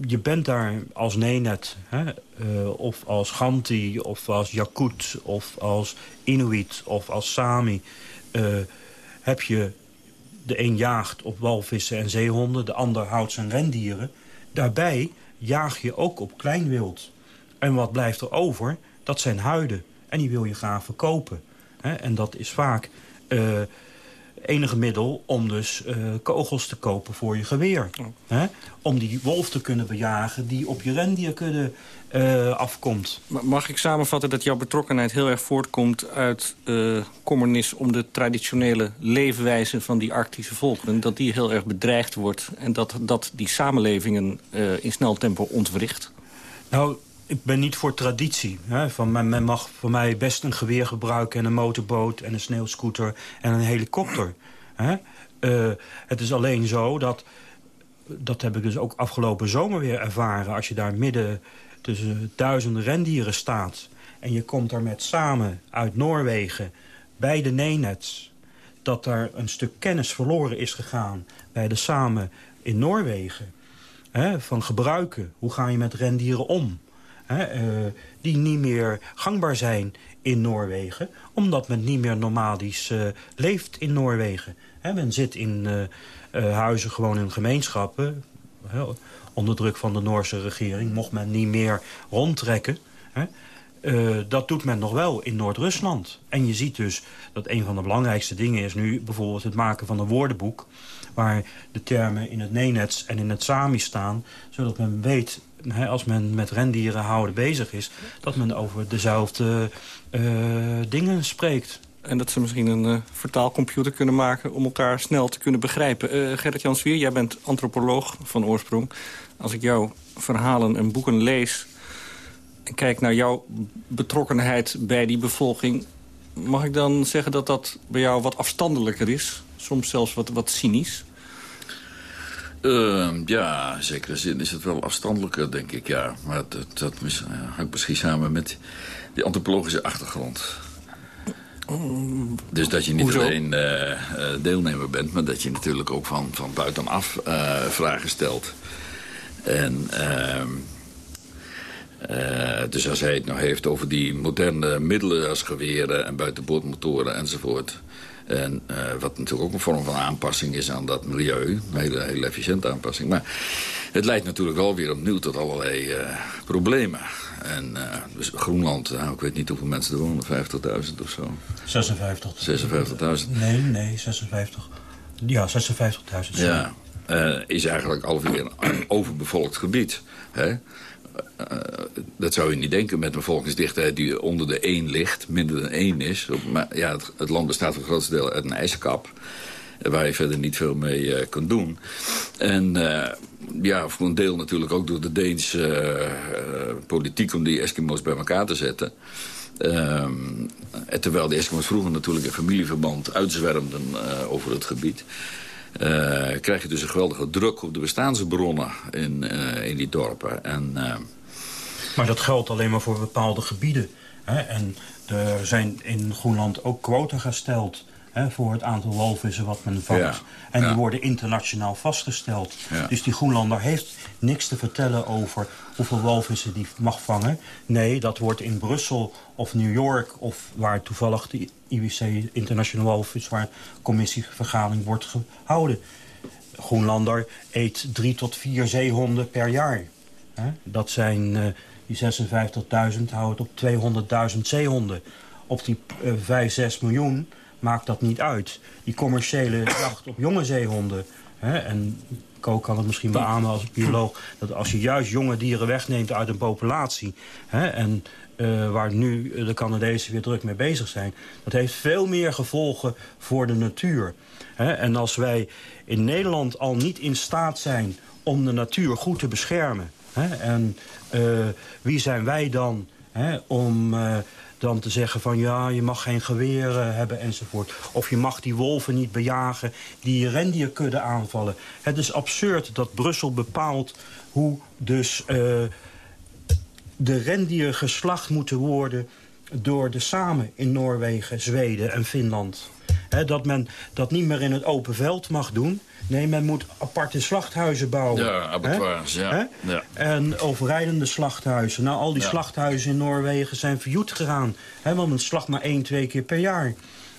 je bent daar als Nenet, hè, of als Ganti, of als Yakut... of als Inuit, of als Sami heb je de een jaagt op walvissen en zeehonden... de ander houdt zijn rendieren. Daarbij jaag je ook op klein wild. En wat blijft er over? Dat zijn huiden. En die wil je graag verkopen. En dat is vaak uh, enige middel om dus uh, kogels te kopen voor je geweer. Oh. He, om die wolf te kunnen bejagen die op je rendier kunnen, uh, afkomt. Mag ik samenvatten dat jouw betrokkenheid heel erg voortkomt uit uh, kommernis om de traditionele leefwijze van die arctische volkeren? Dat die heel erg bedreigd wordt en dat, dat die samenlevingen in snel tempo ontwricht? Nou, ik ben niet voor traditie. Hè? Van, men, mag voor mij best een geweer gebruiken en een motorboot en een sneeuwscooter en een helikopter. Hè? Uh, het is alleen zo dat, dat heb ik dus ook afgelopen zomer weer ervaren... als je daar midden tussen duizenden rendieren staat... en je komt daar met samen uit Noorwegen bij de Nenets... dat daar een stuk kennis verloren is gegaan bij de samen in Noorwegen. Hè? Van gebruiken, hoe ga je met rendieren om... Hè, uh, die niet meer gangbaar zijn in Noorwegen... omdat men niet meer nomadisch uh, leeft in Noorwegen. Hè, men zit in uh, huizen gewoon in gemeenschappen... onder druk van de Noorse regering... mocht men niet meer rondtrekken... Hè, dat doet men nog wel in Noord-Rusland. En je ziet dus dat een van de belangrijkste dingen is nu... bijvoorbeeld het maken van een woordenboek... waar de termen in het Nenets en in het Sami staan... zodat men weet als men met rendieren houden bezig is... dat men over dezelfde uh, dingen spreekt. En dat ze misschien een uh, vertaalcomputer kunnen maken... om elkaar snel te kunnen begrijpen. Uh, Gerrit-Jan Swier, jij bent antropoloog van oorsprong. Als ik jouw verhalen en boeken lees... en kijk naar jouw betrokkenheid bij die bevolking... mag ik dan zeggen dat dat bij jou wat afstandelijker is? Soms zelfs wat, wat cynisch? Uh, ja, in zekere zin is het wel afstandelijker, denk ik, ja. Maar dat, dat hangt misschien samen met die antropologische achtergrond. Dus dat je niet alleen uh, deelnemer bent... maar dat je natuurlijk ook van, van buitenaf uh, vragen stelt. En... Ehm, dus als hij het nou heeft over die moderne middelen als geweren en buitenboordmotoren enzovoort. En uh, wat natuurlijk ook een vorm van aanpassing is aan dat milieu. Een hele, hele efficiënte aanpassing. Maar het leidt natuurlijk wel weer opnieuw tot allerlei uh, problemen. En uh, dus Groenland, nou, ik weet niet hoeveel mensen er wonen, 50.000 of zo. 56. 56.000? Nee, nee, 56. Ja, 56.000. Ja, is eigenlijk alweer een overbevolkt gebied. Hè? Uh, dat zou je niet denken met een bevolkingsdichtheid die onder de 1 ligt, minder dan 1 is. Maar ja, het, land bestaat voor het grootste deel uit een ijskap. Waar je verder niet veel mee uh, kunt doen. En ja, voor een deel natuurlijk ook door de Deense politiek om die Eskimo's bij elkaar te zetten. Ehm, terwijl de Eskimo's vroeger natuurlijk in familieverband uitzwermden over het gebied. Uh, krijg je dus een geweldige druk op de bestaansbronnen in, uh, in die dorpen. En, uh... Maar dat geldt alleen maar voor bepaalde gebieden. Hè? En er zijn in Groenland ook quota gesteld hè, voor het aantal walvissen wat men vangt. Ja. En die worden internationaal vastgesteld. Dus die Groenlander heeft niks te vertellen over hoeveel walvissen die mag vangen. Nee, dat wordt in Brussel of New York... of waar toevallig de IWC International Walvis... waar commissievergadering wordt gehouden. Groenlander eet drie tot vier zeehonden per jaar. Hè? Dat zijn eh, die 56.000 houdt op 200.000 zeehonden. Op die eh 5, 6 miljoen maakt dat niet uit. Die commerciële jacht op jonge zeehonden... Hè? en Ko kan het misschien beamen als bioloog... dat als je juist jonge dieren wegneemt uit een populatie... Hè? en eh, waar nu de Canadezen weer druk mee bezig zijn... dat heeft veel meer gevolgen voor de natuur. Hè? En als wij in Nederland al niet in staat zijn om de natuur goed te beschermen... Hè? en eh, wie zijn wij dan hè, om eh, dan te zeggen van... ja, je mag geen geweren hebben enzovoort. Of je mag die wolven niet bejagen die rendierkudde aanvallen. Het is absurd dat Brussel bepaalt hoe dus... eh, de rendieren geslacht moeten worden door de samen in Noorwegen, Zweden en Finland. Dat men dat niet meer in het open veld mag doen. Nee, men moet aparte slachthuizen bouwen. Ja, abattoirs, ja. Ja. En overrijdende slachthuizen. Nou, al die Ja. slachthuizen in Noorwegen zijn verjoed gegaan. Hè, want men slacht maar één, twee keer per jaar.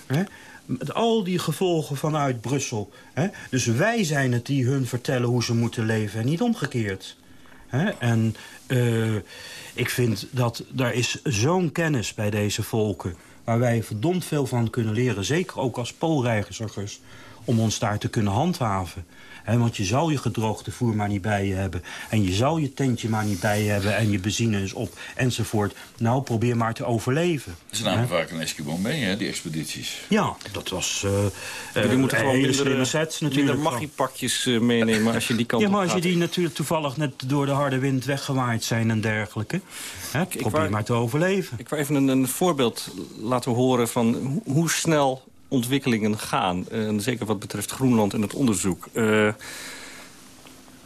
Hè? Met al die gevolgen vanuit Brussel. Hè? Dus wij zijn het die hun vertellen hoe ze moeten leven en niet omgekeerd. Hè? En eh, ik vind dat daar is zo'n kennis bij deze volken... waar wij verdomd veel van kunnen leren. Zeker ook als poolreizigers. Om ons daar te kunnen handhaven. Hè, want je zou je gedroogde voer maar niet bij je hebben. En je zou je tentje maar niet bij je hebben. En je benzine is op enzovoort. Nou, probeer maar te overleven. Ze namen vaak een Eskimo mee, hè, die expedities. Ja, dat was uh, Jullie moeten gewoon hele minder, slimme eh, sets minder natuurlijk. maggiepakjes eh, meenemen als je die kant Ja, maar als je die natuurlijk toevallig net door de harde wind weggewaaid zijn en dergelijke. Hè, probeer maar te overleven. Ik wil even een, een voorbeeld laten horen van hoe snel ontwikkelingen gaan. Eh, En zeker wat betreft Groenland en het onderzoek. Eh,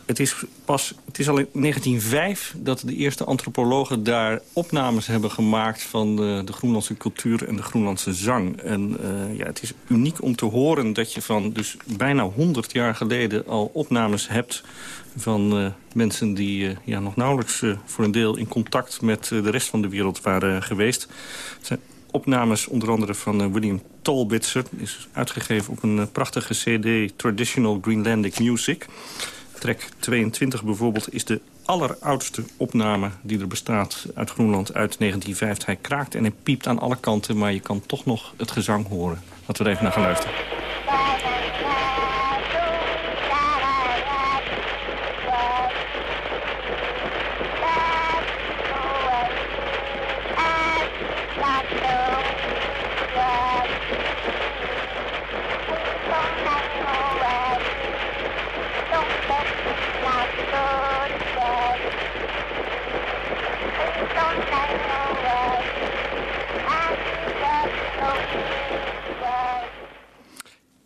het, is pas, het is al in 1905 dat de eerste antropologen daar opnames hebben gemaakt... van de, de Groenlandse cultuur en de Groenlandse zang. En eh, ja, het is uniek om te horen dat je van dus bijna 100 jaar geleden... al opnames hebt van mensen die ja, nog nauwelijks voor een deel in contact met de rest van de wereld waren geweest. Het zijn opnames onder andere van William Tolbitzer. is uitgegeven op een eh, prachtige cd Traditional Greenlandic Music. Track 22 bijvoorbeeld is de alleroudste opname die er bestaat uit Groenland uit 1950. Hij kraakt en hij piept aan alle kanten, maar je kan toch nog het gezang horen. Laten we er even naar gaan luisteren.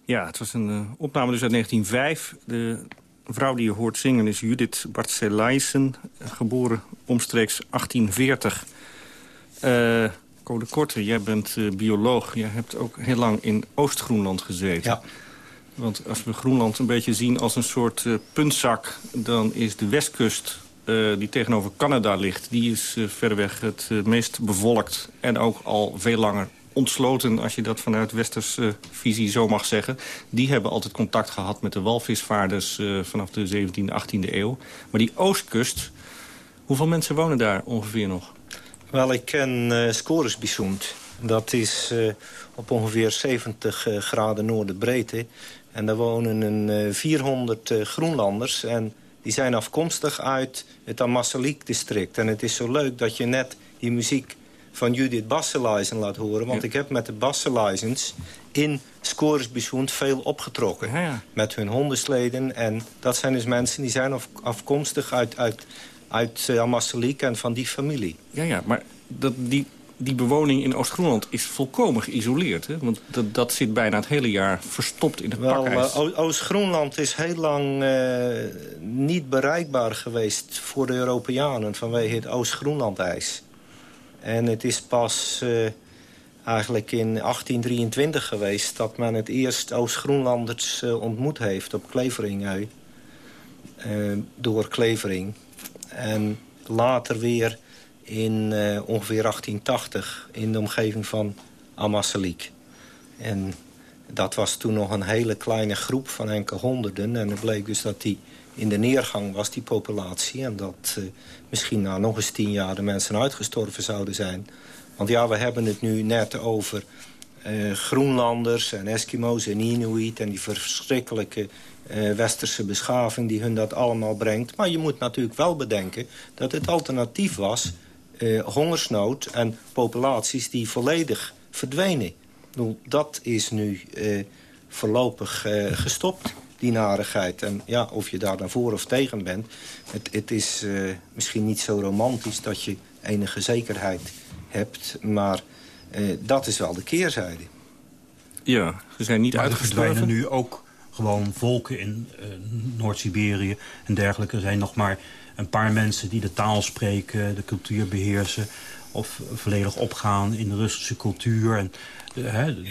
Ja, het was een eh, opname dus uit 1905. De vrouw die je hoort zingen is Judith Bartselaysen, geboren omstreeks 1840. Uh, Code Korte, jij bent uh, bioloog. Jij hebt ook heel lang in Oost-Groenland gezeten. Ja. Want als we Groenland een beetje zien als een soort uh, puntzak... dan is de westkust uh, die tegenover Canada ligt... die is verreweg het meest bevolkt en ook al veel langer ontsloten... als je dat vanuit westerse visie zo mag zeggen. Die hebben altijd contact gehad met de walvisvaarders... vanaf de 17e, 18e eeuw. Maar die oostkust, hoeveel mensen wonen daar ongeveer nog? Wel, ik ken uh, Dat is op ongeveer 70 uh, graden noordenbreedte. En daar wonen een 400 Groenlanders. En die zijn afkomstig uit het Ammassalik-district. En het is zo leuk dat je net die muziek van Judith Basseleisen laat horen. Want ik heb met de Basseleisens in Scoresbishoend veel opgetrokken. Ja, ja. Met hun hondensleden. En dat zijn dus mensen die zijn afkomstig uit, uit uit uh, en van die familie. Ja, ja maar dat, die, die bewoning in Oost-Groenland is volkomen geïsoleerd. Hè? Want dat, dat zit bijna het hele jaar verstopt in het Wel. Uh, Oost-Groenland is heel lang uh, niet bereikbaar geweest voor de Europeanen... vanwege het Oost-Groenland-ijs. En het is pas eigenlijk in 1823 geweest... dat men het eerst Oost-Groenlanders ontmoet heeft op Klevering. door Klevering. En later weer in ongeveer 1880 in de omgeving van Ammassalik. En dat was toen nog een hele kleine groep van enkele honderden. En het bleek dus dat die in de neergang was, die populatie. En dat uh, misschien na nog eens tien jaar de mensen uitgestorven zouden zijn. Want ja, we hebben het nu net over uh, Groenlanders en Eskimo's en Inuit... en die verschrikkelijke uh, westerse beschaving die hun dat allemaal brengt. Maar je moet natuurlijk wel bedenken dat het alternatief was... Hongersnood en populaties die volledig verdwenen. Nou, dat is nu uh, voorlopig gestopt, die narigheid. En ja, of je daar dan voor of tegen bent... het, het is misschien niet zo romantisch dat je enige zekerheid hebt... maar dat is wel de keerzijde. Ja, ze zijn niet uitgestorven. nu ook gewoon volken in uh, Noord-Siberië en dergelijke. Er zijn nog maar een paar mensen die de taal spreken, de cultuur beheersen... of volledig opgaan in de Russische cultuur. En,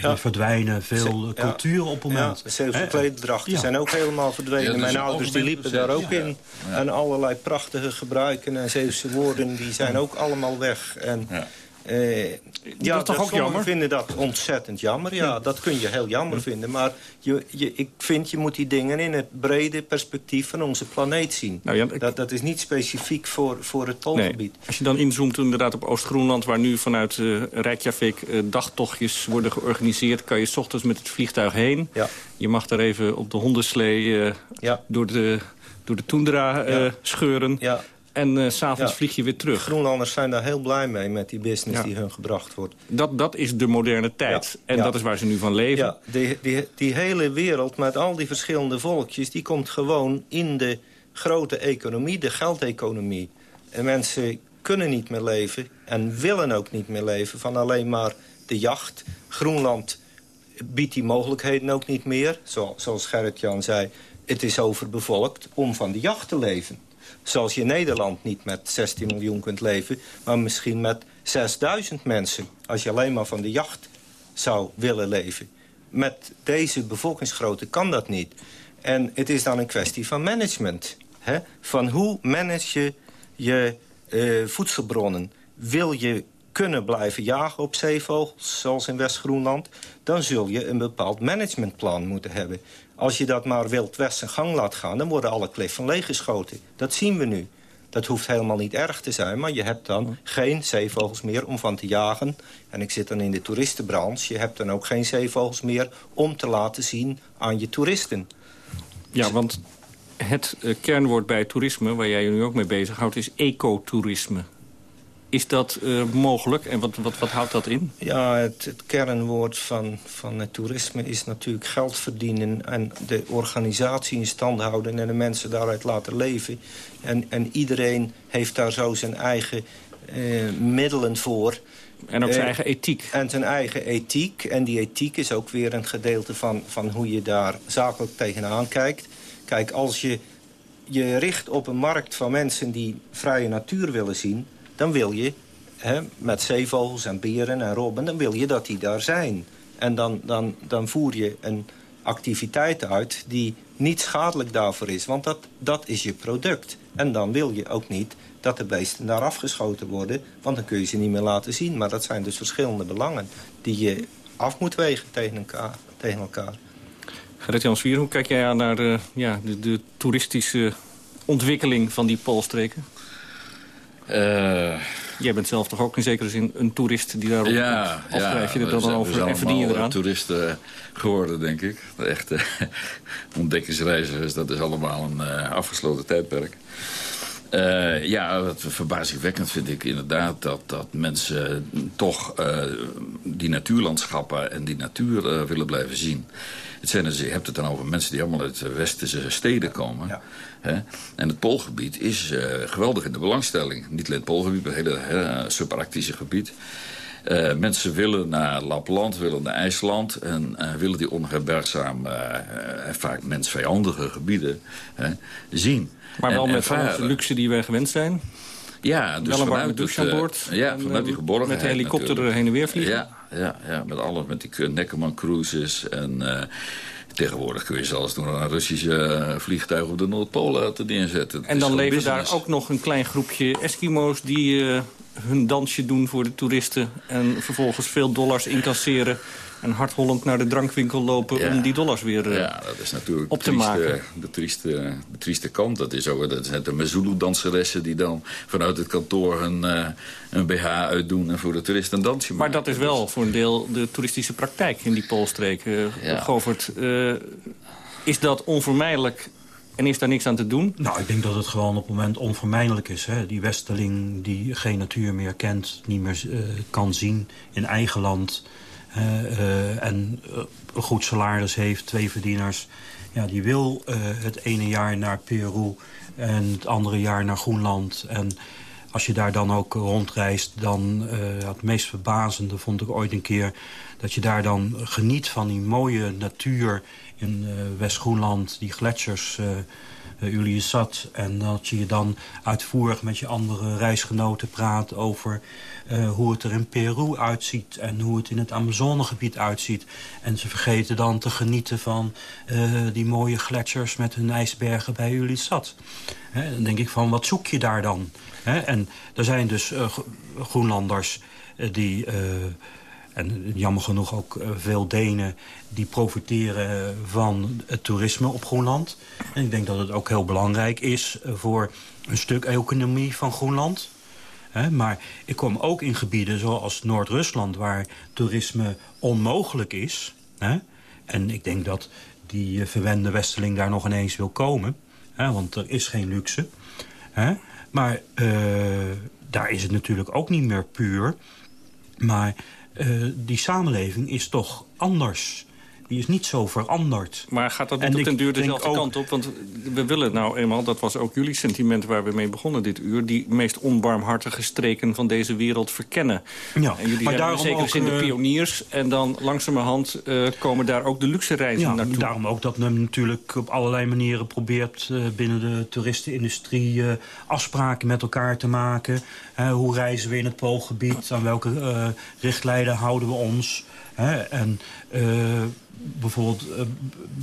Er verdwijnen veel culturen op het moment. Ja, Zeeuwse kleeddrachten zijn ook helemaal verdwenen. Dus Mijn ouders die liepen daar ook in. En allerlei prachtige gebruiken en Zeeuwse woorden... die zijn ook allemaal weg. En, uh, ja, dat is toch ook jammer? vinden dat ontzettend jammer. Ja, dat kun je heel jammer vinden. Maar je, je, ik vind je moet die dingen in het brede perspectief van onze planeet zien. Nou ja, dat, dat is niet specifiek voor, voor het tolgebied. Nee. Als je dan inzoomt inderdaad op Oost-Groenland... waar nu vanuit uh, Reykjavik uh, dagtochtjes worden georganiseerd... kan je s ochtends met het vliegtuig heen. Ja. Je mag daar even op de hondenslee door de door de toendra uh, scheuren. Ja. En uh, s'avonds ja. vlieg je weer terug. Groenlanders zijn daar heel blij mee met die business die hun gebracht wordt. Dat, dat is de moderne tijd. En dat is waar ze nu van leven. Ja, die, die, die hele wereld met al die verschillende volkjes... die komt gewoon in de grote economie, de geldeconomie. En mensen kunnen niet meer leven en willen ook niet meer leven... van alleen maar de jacht. Groenland biedt die mogelijkheden ook niet meer. Zoals Gerrit-Jan zei, het is overbevolkt om van de jacht te leven. Zoals je in Nederland niet met 16 miljoen kunt leven... maar misschien met 6000 mensen. Als je alleen maar van de jacht zou willen leven. Met deze bevolkingsgrootte kan dat niet. En het is dan een kwestie van management. Hè? Van hoe manage je je uh, voedselbronnen? Wil je kunnen blijven jagen op zeevogels, zoals in West-Groenland... dan zul je een bepaald managementplan moeten hebben. Als je dat maar wild west zijn gang laat gaan... dan worden alle kliffen leeggeschoten. Dat zien we nu. Dat hoeft helemaal niet erg te zijn, maar je hebt dan geen zeevogels meer om van te jagen. En ik zit dan in de toeristenbranche. Je hebt dan ook geen zeevogels meer om te laten zien aan je toeristen. Ja, want het uh, kernwoord bij toerisme, waar jij je nu ook mee bezighoudt... is ecotourisme. Is dat uh, mogelijk en wat, wat, wat houdt dat in? Ja, het, het, kernwoord van, van het toerisme is natuurlijk geld verdienen... en de organisatie in stand houden en de mensen daaruit laten leven. En, en iedereen heeft daar zo zijn eigen uh, middelen voor... En ook zijn uh, eigen ethiek. En zijn eigen ethiek. En die ethiek is ook weer een gedeelte van, van hoe je daar zakelijk tegenaan kijkt. Kijk, als je je richt op een markt van mensen die vrije natuur willen zien... dan wil je, hè, met zeevogels en beren en robben... dan wil je dat die daar zijn. En dan, dan, dan voer je een activiteit uit die niet schadelijk daarvoor is. Want dat, dat is je product. En dan wil je ook niet dat de beesten daar afgeschoten worden. Want dan kun je ze niet meer laten zien. Maar dat zijn dus verschillende belangen die je af moet wegen tegen elkaar. Tegen elkaar. Gerrit-Jan Svier, hoe kijk jij aan naar de, ja, de, toeristische ontwikkeling van die Poolstreken? Uh, Jij bent zelf toch ook in zekere zin een toerist die daarop ja, Of ja, je er dan over en verdien je eraan? toeristen geworden, denk ik. De echte ontdekkingsreizigers, dat is allemaal een uh, afgesloten tijdperk. Uh, ja, wat verbazingwekkend vind ik inderdaad dat, dat mensen toch uh, die natuurlandschappen en die natuur uh, willen blijven zien. Het zijn dus, je hebt het dan over mensen die allemaal uit westerse steden komen. Ja. Hè? En het Poolgebied is geweldig in de belangstelling. Niet alleen het Poolgebied, maar het hele subarctische gebied. Uh, mensen willen naar Lapland, willen naar IJsland... en uh, willen die onherbergzame, uh, vaak mensvijandige gebieden zien. Maar wel met de luxe die wij gewend zijn. Ja, dus wel een warme douche aan boord. Ja, vanuit die geborgenheid. Met de helikopter er heen en weer vliegen. Ja, ja, ja met alles, met die Neckerman cruises en... Tegenwoordig kun je zelfs door een Russische vliegtuig op de Noordpool laten neerzetten. En dan leven daar ook nog een klein groepje Eskimo's die uh, hun dansje doen voor de toeristen... en vervolgens veel dollars incasseren en hardhollend naar de drankwinkel lopen ja. om die dollars weer uh, ja, dat is natuurlijk op te trieste, maken. De trieste, de trieste kant. Dat, is ook, dat zijn de Mazulu-danseressen die dan vanuit het kantoor een, uh, een BH uitdoen... en voor de toeristen een dansje maar maken. Maar dat is wel voor een deel de toeristische praktijk in die Poolstreek. Uh, Ja. Govert, is dat onvermijdelijk en is daar niks aan te doen? Nou, ik denk dat het gewoon op het moment onvermijdelijk is. Hè? Die westerling die geen natuur meer kent, niet meer uh, kan zien in eigen land... Uh, en een goed salaris heeft, twee verdieners... Ja, die wil het ene jaar naar Peru en het andere jaar naar Groenland... En als je daar dan ook rondreist, dan het meest verbazende vond ik ooit een keer... dat je daar dan geniet van die mooie natuur in uh, West-Groenland, die gletsjers, uh, uh, Julius zat. En dat je dan uitvoerig met je andere reisgenoten praat over hoe het er in Peru uitziet. En hoe het in het Amazonegebied uitziet. En ze vergeten dan te genieten van die mooie gletsjers met hun ijsbergen bij Julius zat. Dan denk ik van, wat zoek je daar dan? En er zijn dus Groenlanders die... En jammer genoeg ook veel Denen die profiteren van het toerisme op Groenland. En ik denk dat het ook heel belangrijk is voor een stuk economie van Groenland. Maar ik kom ook in gebieden zoals Noord-Rusland... waar toerisme onmogelijk is. En ik denk dat die verwende westeling daar nog ineens wil komen. Want er is geen luxe. Maar daar is het natuurlijk ook niet meer puur. Maar die samenleving is toch anders. Die is niet zo veranderd. Maar gaat dat niet op den duur dezelfde ook- kant op? Want we willen nou eenmaal, dat was ook jullie sentiment waar we mee begonnen dit uur... die meest onbarmhartige streken van deze wereld verkennen. Ja, En jullie maar daarom ook, zin de eh, pioniers... en dan langzamerhand eh, komen daar ook de luxe reizen Ja, naartoe. daarom ook dat men natuurlijk op allerlei manieren probeert eh, binnen de toeristenindustrie afspraken met elkaar te maken. Hoe reizen we in het Poolgebied? Aan welke richtlijnen houden we ons? Hè? En eh, bijvoorbeeld eh,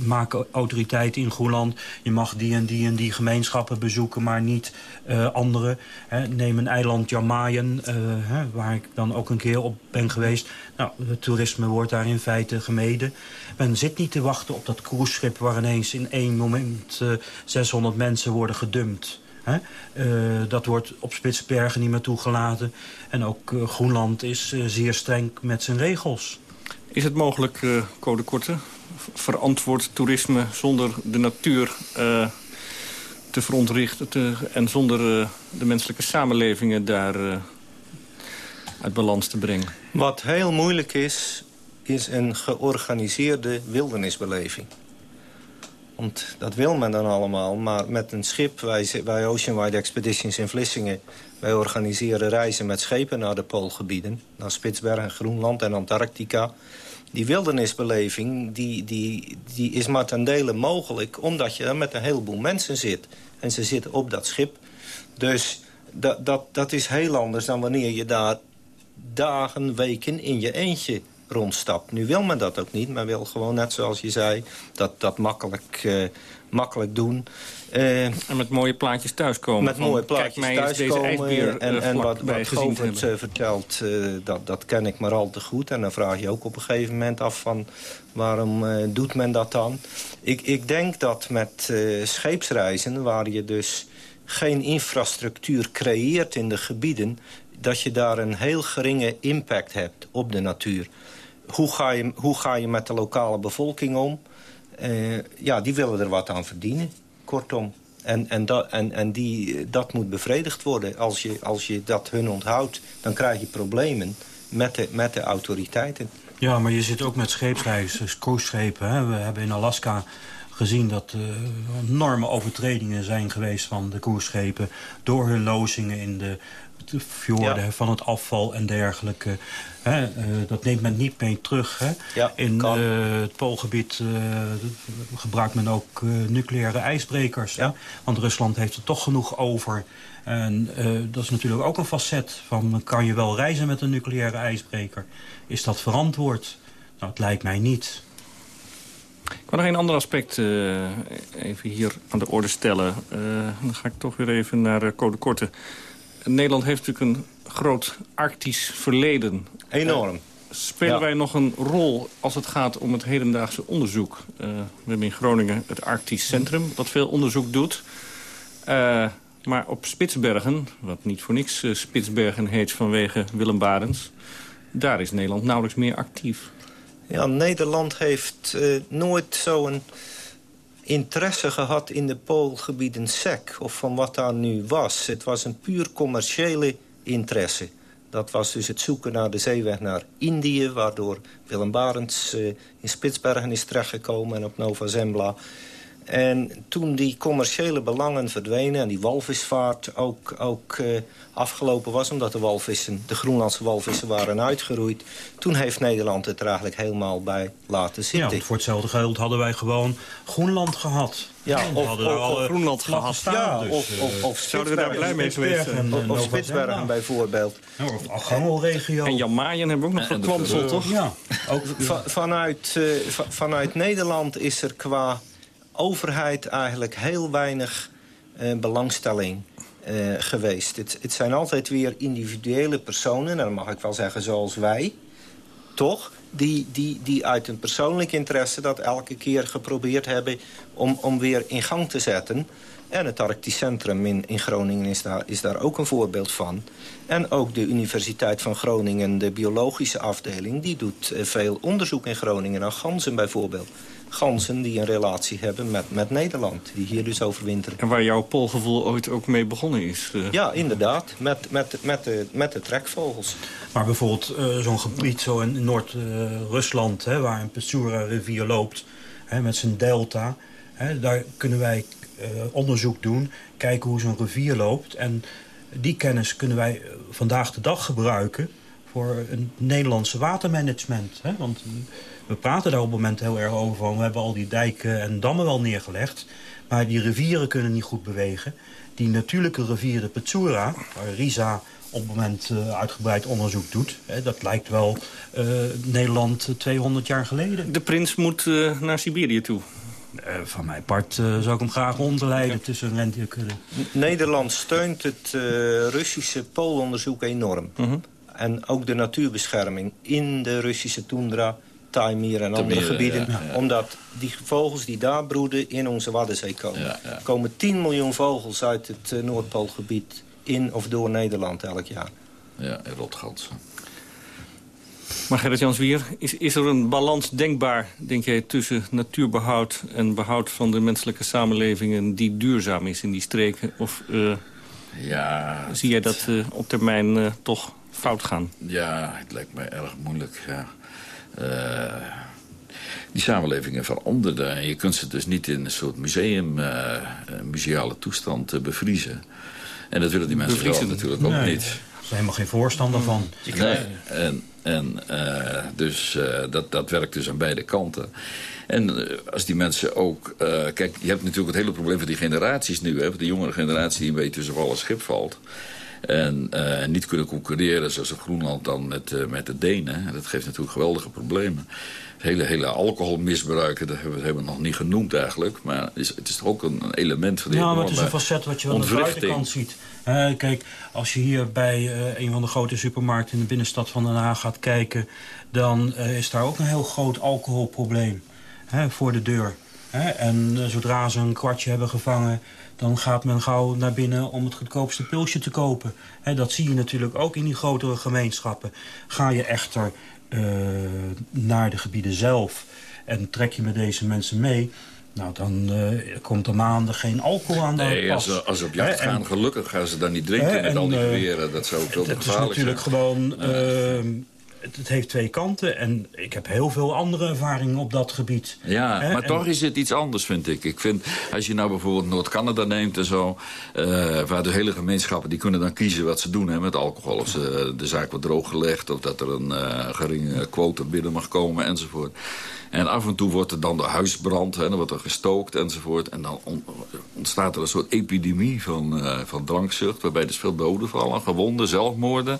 maken autoriteiten in Groenland... je mag die en die en die gemeenschappen bezoeken, maar niet eh, andere. Hè? Neem een eiland Jamaien, eh, hè, waar ik dan ook een keer op ben geweest. Nou, het toerisme wordt daar in feite gemeden. Men zit niet te wachten op dat cruiseschip... waar ineens in één moment eh 600 mensen worden gedumpt. Dat wordt op Spitsbergen niet meer toegelaten. En ook Groenland is zeer streng met zijn regels. Is het mogelijk, eh, Code Korte, verantwoord toerisme zonder de natuur eh, te verontrichten... Te, en zonder eh, de menselijke samenlevingen daar uit balans te brengen? Wat heel moeilijk is, is een georganiseerde wildernisbeleving. Want dat wil men dan allemaal, maar met een schip... wij, wij Oceanwide Expeditions in Vlissingen... wij organiseren reizen met schepen naar de poolgebieden... naar Spitsbergen, Groenland en Antarctica. Die wildernisbeleving die, die, die is maar ten dele mogelijk... omdat je er met een heleboel mensen zit. En ze zitten op dat schip. Dus dat, dat, dat is heel anders dan wanneer je daar dagen, weken in je eentje rondstapt. Nu wil men dat ook niet, maar wil gewoon net zoals je zei... dat, dat makkelijk, uh, makkelijk doen. Uh, en met mooie plaatjes thuiskomen. Met mooie plaatjes thuiskomen. Deze en, en wat, wat Govert uh, vertelt, dat, dat ken ik maar al te goed. En dan vraag je ook op een gegeven moment af van... waarom doet men dat dan? Ik, ik denk dat met scheepsreizen, waar je dus geen infrastructuur creëert in de gebieden... dat je daar een heel geringe impact hebt op de natuur. Hoe ga je, hoe ga je met de lokale bevolking om? Uh, ja, die willen er wat aan verdienen, kortom. En, en, dat, en, en die, dat moet bevredigd worden. Als je, als je dat hun onthoudt, dan krijg je problemen met de, met de autoriteiten. Ja, maar je zit ook met scheepsreizigers, cruiseschepen. Hè? We hebben in Alaska gezien dat er enorme overtredingen zijn geweest van de koersschepen... door hun lozingen in de fjorden van het afval en dergelijke. Hè, uh, dat neemt men niet mee terug. Hè. in uh, het Poolgebied uh, gebruikt men ook nucleaire ijsbrekers. Hè? Want Rusland heeft er toch genoeg over. En dat is natuurlijk ook een facet van... kan je wel reizen met een nucleaire ijsbreker? Is dat verantwoord? Nou, het lijkt mij niet. Ik wil nog een ander aspect uh, even hier aan de orde stellen. Uh, dan ga ik toch weer even naar uh, Code Korte. Nederland heeft natuurlijk een groot arctisch verleden. Enorm. Spelen wij nog een rol als het gaat om het hedendaagse onderzoek? we hebben in Groningen het Arctisch Centrum, dat veel onderzoek doet. maar op Spitsbergen, wat niet voor niks Spitsbergen heet vanwege Willem Barens... daar is Nederland nauwelijks meer actief. Ja, Nederland heeft uh, nooit zo'n interesse gehad in de poolgebieden SEC... of van wat daar nu was. Het was een puur commerciële interesse. Dat was dus het zoeken naar de zeeweg naar Indië... waardoor Willem Barents uh, in Spitsbergen is terechtgekomen en op Nova Zembla... En toen die commerciële belangen verdwenen en die walvisvaart ook, ook uh, afgelopen was... omdat de walvissen, de Groenlandse walvissen waren uitgeroeid... toen heeft Nederland het er eigenlijk helemaal bij laten zitten. Ja, voor hetzelfde geld hadden wij gewoon Groenland gehad. Ja, of, of, of, of Groenland gehad. Staan, ja, dus, of, of, of Zouden we daar blij mee geweest zijn? Of, Spitsbergen bijvoorbeeld. Ja, of Afgangelregio. En Jan Maaien hebben we ook nog verkwanseld, toch? Ja. Ook, vanuit, uh, vanuit Nederland is er qua overheid eigenlijk heel weinig uh, belangstelling uh, geweest. Het, het, zijn altijd weer individuele personen, en dan mag ik wel zeggen zoals wij, toch? Die, die, die uit een persoonlijk interesse dat elke keer geprobeerd hebben om, om weer in gang te zetten. En het Arctisch Centrum in, in Groningen is daar, is daar ook een voorbeeld van. En ook de Universiteit van Groningen, de biologische afdeling... die doet uh, veel onderzoek in Groningen naar ganzen bijvoorbeeld ganzen die een relatie hebben met, met Nederland. Die hier dus overwinteren. En waar jouw polgevoel ooit ook mee begonnen is. Uh... Ja, inderdaad. Met, met, met, de, met de trekvogels. Maar bijvoorbeeld uh, zo'n gebied zo in Noord-Rusland... Uh, waar een Pesura-rivier loopt hè, met zijn delta... Hè, daar kunnen wij onderzoek doen. Kijken hoe zo'n rivier loopt. En die kennis kunnen wij vandaag de dag gebruiken... voor een Nederlandse watermanagement. Hè? Want we praten daar op het moment heel erg over van. We hebben al die dijken en dammen wel neergelegd. Maar die rivieren kunnen niet goed bewegen. Die natuurlijke rivier, de Petsura, waar Risa op het moment uh, uitgebreid onderzoek doet. Hè, dat lijkt wel uh, Nederland 200 jaar geleden. De prins moet uh, naar Siberië toe. van mijn part zou ik hem graag onderleiden ja. tussen rentierkudde. Nederland steunt het Russische poolonderzoek enorm. -huh. En ook de natuurbescherming in de Russische toendra Taimir en andere gebieden. Omdat die vogels die daar broeden in onze Waddenzee komen. Er komen 10 miljoen vogels uit het uh, Noordpoolgebied in of door Nederland elk jaar. Ja, in Rotgans. Maar Gerrit Jans Wier, is, is er een balans denkbaar, denk jij, tussen natuurbehoud en behoud van de menselijke samenlevingen die duurzaam is in die streken? Of uh, ja, zie jij dat uh, op termijn uh, toch fout gaan? Ja, het lijkt mij erg moeilijk, ja. Uh, die samenlevingen veranderden. En je kunt ze dus niet in een soort museum, uh, museale toestand bevriezen. En dat willen die mensen natuurlijk ook niet. Daar zijn helemaal geen voorstander van. Nee, en En dus dat, dat werkt dus aan beide kanten. En als die mensen ook... kijk, je hebt natuurlijk het hele probleem van die generaties nu. Hè, de jongere generatie die een beetje tussen wal schip valt. En uh, niet kunnen concurreren zoals Groenland dan met, uh, met de Denen. Dat geeft natuurlijk geweldige problemen. Het hele, hele alcoholmisbruik, dat hebben we, hebben we nog niet genoemd eigenlijk. Maar het is, het is toch ook een, een element van die Ja, maar het is een facet wat je aan de buitenkant ziet. Uh, kijk, als je hier bij een van de grote supermarkten in de binnenstad van Den Haag gaat kijken... dan is daar ook een heel groot alcoholprobleem hè, voor de deur. Hè? En zodra ze een kwartje hebben gevangen dan gaat men gauw naar binnen om het goedkoopste pilsje te kopen. dat zie je natuurlijk ook in die grotere gemeenschappen. Ga je echter uh, naar de gebieden zelf en trek je met deze mensen mee... Nou, dan uh, komt er maanden geen alcohol aan de nee, pas. Als ze, als ze op jacht gaan, gelukkig gaan ze dan niet drinken met al die geweren. Dat zou ook wel gevaarlijk zijn. Het is natuurlijk gewoon... Uh, het, heeft twee kanten en ik heb heel veel andere ervaringen op dat gebied. Ja, maar toch is het iets anders, vind ik. Ik vind, als je nou bijvoorbeeld Noord-Canada neemt en zo... Uh, waar de hele gemeenschappen, die kunnen dan kiezen wat ze doen hè, met alcohol. Of ze, de zaak wordt drooggelegd, of dat er een uh, geringe quota binnen mag komen, enzovoort. En af en toe wordt er dan de huisbrand, hè, dan wordt er gestookt enzovoort. En dan ontstaat er een soort epidemie van, uh, van drankzucht... waarbij er veel doden vallen, gewonden, zelfmoorden...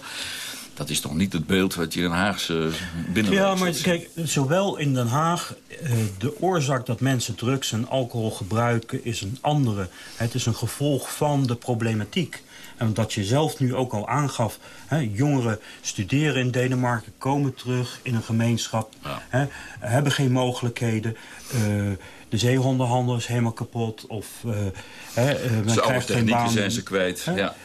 Dat is toch niet het beeld wat je in Den Haagse binnen. Ja, maar kijk, zowel in Den Haag... Uh, de oorzaak dat mensen drugs en alcohol gebruiken is een andere. Het is een gevolg van de problematiek. En dat je zelf nu ook al aangaf... Hè, jongeren studeren in Denemarken, komen terug in een gemeenschap... Ja. Hè, hebben geen mogelijkheden... Uh, de zeehondenhandel is helemaal kapot. Of, uh, hè, uh, men krijgt geen banen. zijn ze kwijt. Hè? Ja.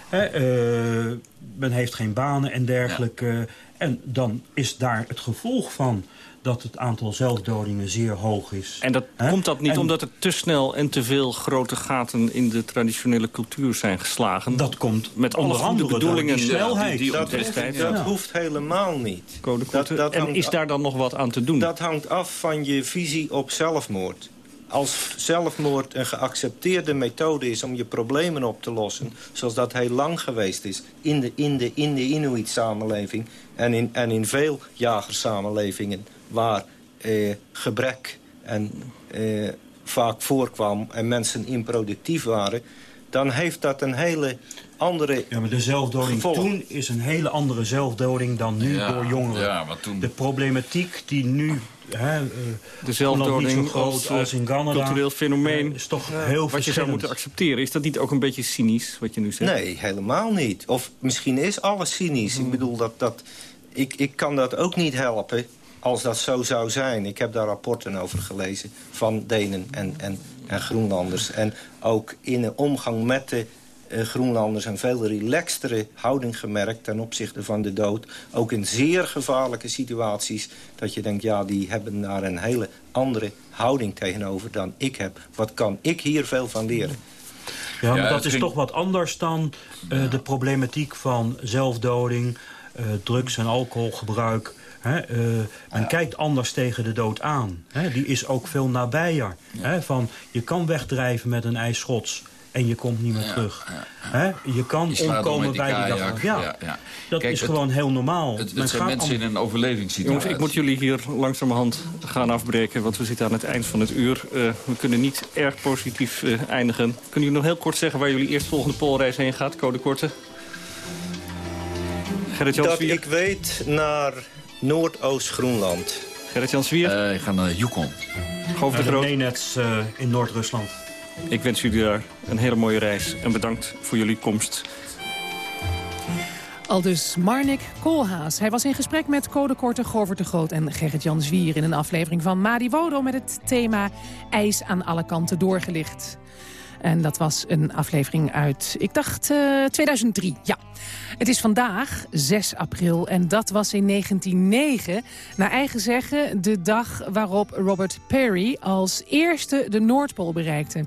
Men heeft geen banen en dergelijke. En dan is daar het gevolg van dat het aantal zelfdodingen zeer hoog is. En dat, komt dat niet en, omdat er te snel en te veel grote gaten... in de traditionele cultuur zijn geslagen? Dat komt met alle goede bedoelingen. Die snelheid. Die, die dat, hoeft, dat ja. hoeft helemaal niet. Dat, dat en is daar dan nog wat aan te doen? Dat hangt af van je visie op zelfmoord als zelfmoord een geaccepteerde methode is om je problemen op te lossen... zoals dat heel lang geweest is in de, in de, in de Inuit-samenleving... En in, en in veel jagersamenlevingen waar eh, gebrek en, eh, vaak voorkwam... en mensen improductief waren... dan heeft dat een hele andere Ja, maar de zelfdoding gevolg. toen is een hele andere zelfdoding dan nu Ja, door jongeren. ja, maar toen- De problematiek die nu... Hè, eh, De zelfdoding groot als, als, eh, in Canada. cultureel fenomeen. eh, is toch heel Wat je zou moeten accepteren. Is dat niet ook een beetje cynisch, wat je nu zegt? Nee, helemaal niet. Of misschien is alles cynisch. Hmm. Ik bedoel, dat, dat, ik, ik kan dat ook niet helpen als dat zo zou zijn. Ik heb daar rapporten over gelezen van Denen en, en, en Groenlanders. En ook in de omgang met de eh, Groenlanders een veel relaxtere houding gemerkt... ten opzichte van de dood. Ook in zeer gevaarlijke situaties. Dat je denkt, ja, die hebben daar een hele andere houding tegenover dan ik heb. Wat kan ik hier veel van leren? Ja, maar Ja, dat is ging- toch wat anders dan eh, de problematiek van zelfdoding, eh, drugs- en alcoholgebruik. Hè, eh, men kijkt anders tegen de dood aan. Hè, die is ook veel nabijer. Hè, van, je kan wegdrijven met een ijsschots en je komt niet meer Ja, terug. ja, je kan Je omkomen bij die dag. Ja, Ja, ja. Dat Kijk, is het- gewoon heel normaal. Het, Men zijn mensen in een overlevingssituatie. Jongens, ik moet jullie hier langzamerhand gaan afbreken... want we zitten aan het eind van het uur. Eh, we kunnen niet erg positief eh, eindigen. Kunnen jullie nog heel kort zeggen waar jullie eerst volgende polreis heen gaat? Code Korte. Gerrit-Jan Dat ik weet naar Noordoost-Groenland. Gerrit-Jan Zwier. Eh, ik ga naar Yukon. Goof de Groot. Eh, in Noord-Rusland. Ik wens jullie daar een hele mooie reis. En bedankt voor jullie komst. Al dus Marnik Koolhaas. Hij was in gesprek met Code Korte, Govert de Groot en Gerrit-Jan Zwier... in een aflevering van Madi Wodo met het thema ijs aan alle kanten doorgelicht. En dat was een aflevering uit, ik dacht, eh, 2003. Ja. Het is vandaag 6 april en dat was in 1909... naar eigen zeggen de dag waarop Robert Peary als eerste de Noordpool bereikte.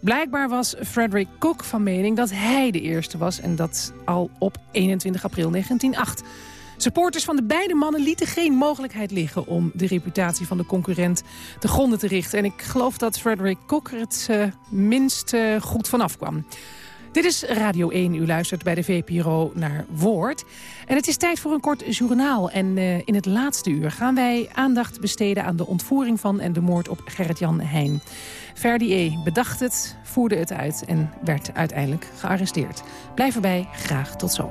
Blijkbaar was Frederick Cook van mening dat hij de eerste was... en dat al op 21 april 1908. Supporters van de beide mannen lieten geen mogelijkheid liggen... om de reputatie van de concurrent te gronden te richten. En ik geloof dat Frederick Cook er het eh, minst eh, goed vanaf kwam. Dit is Radio 1. U luistert bij de VPRO naar Woord. En het is tijd voor een kort journaal. En uh, in het laatste uur gaan wij aandacht besteden aan de ontvoering van en de moord op Gerrit-Jan Heijn. Verdier bedacht het, voerde het uit en werd uiteindelijk gearresteerd. Blijf erbij, graag tot zo.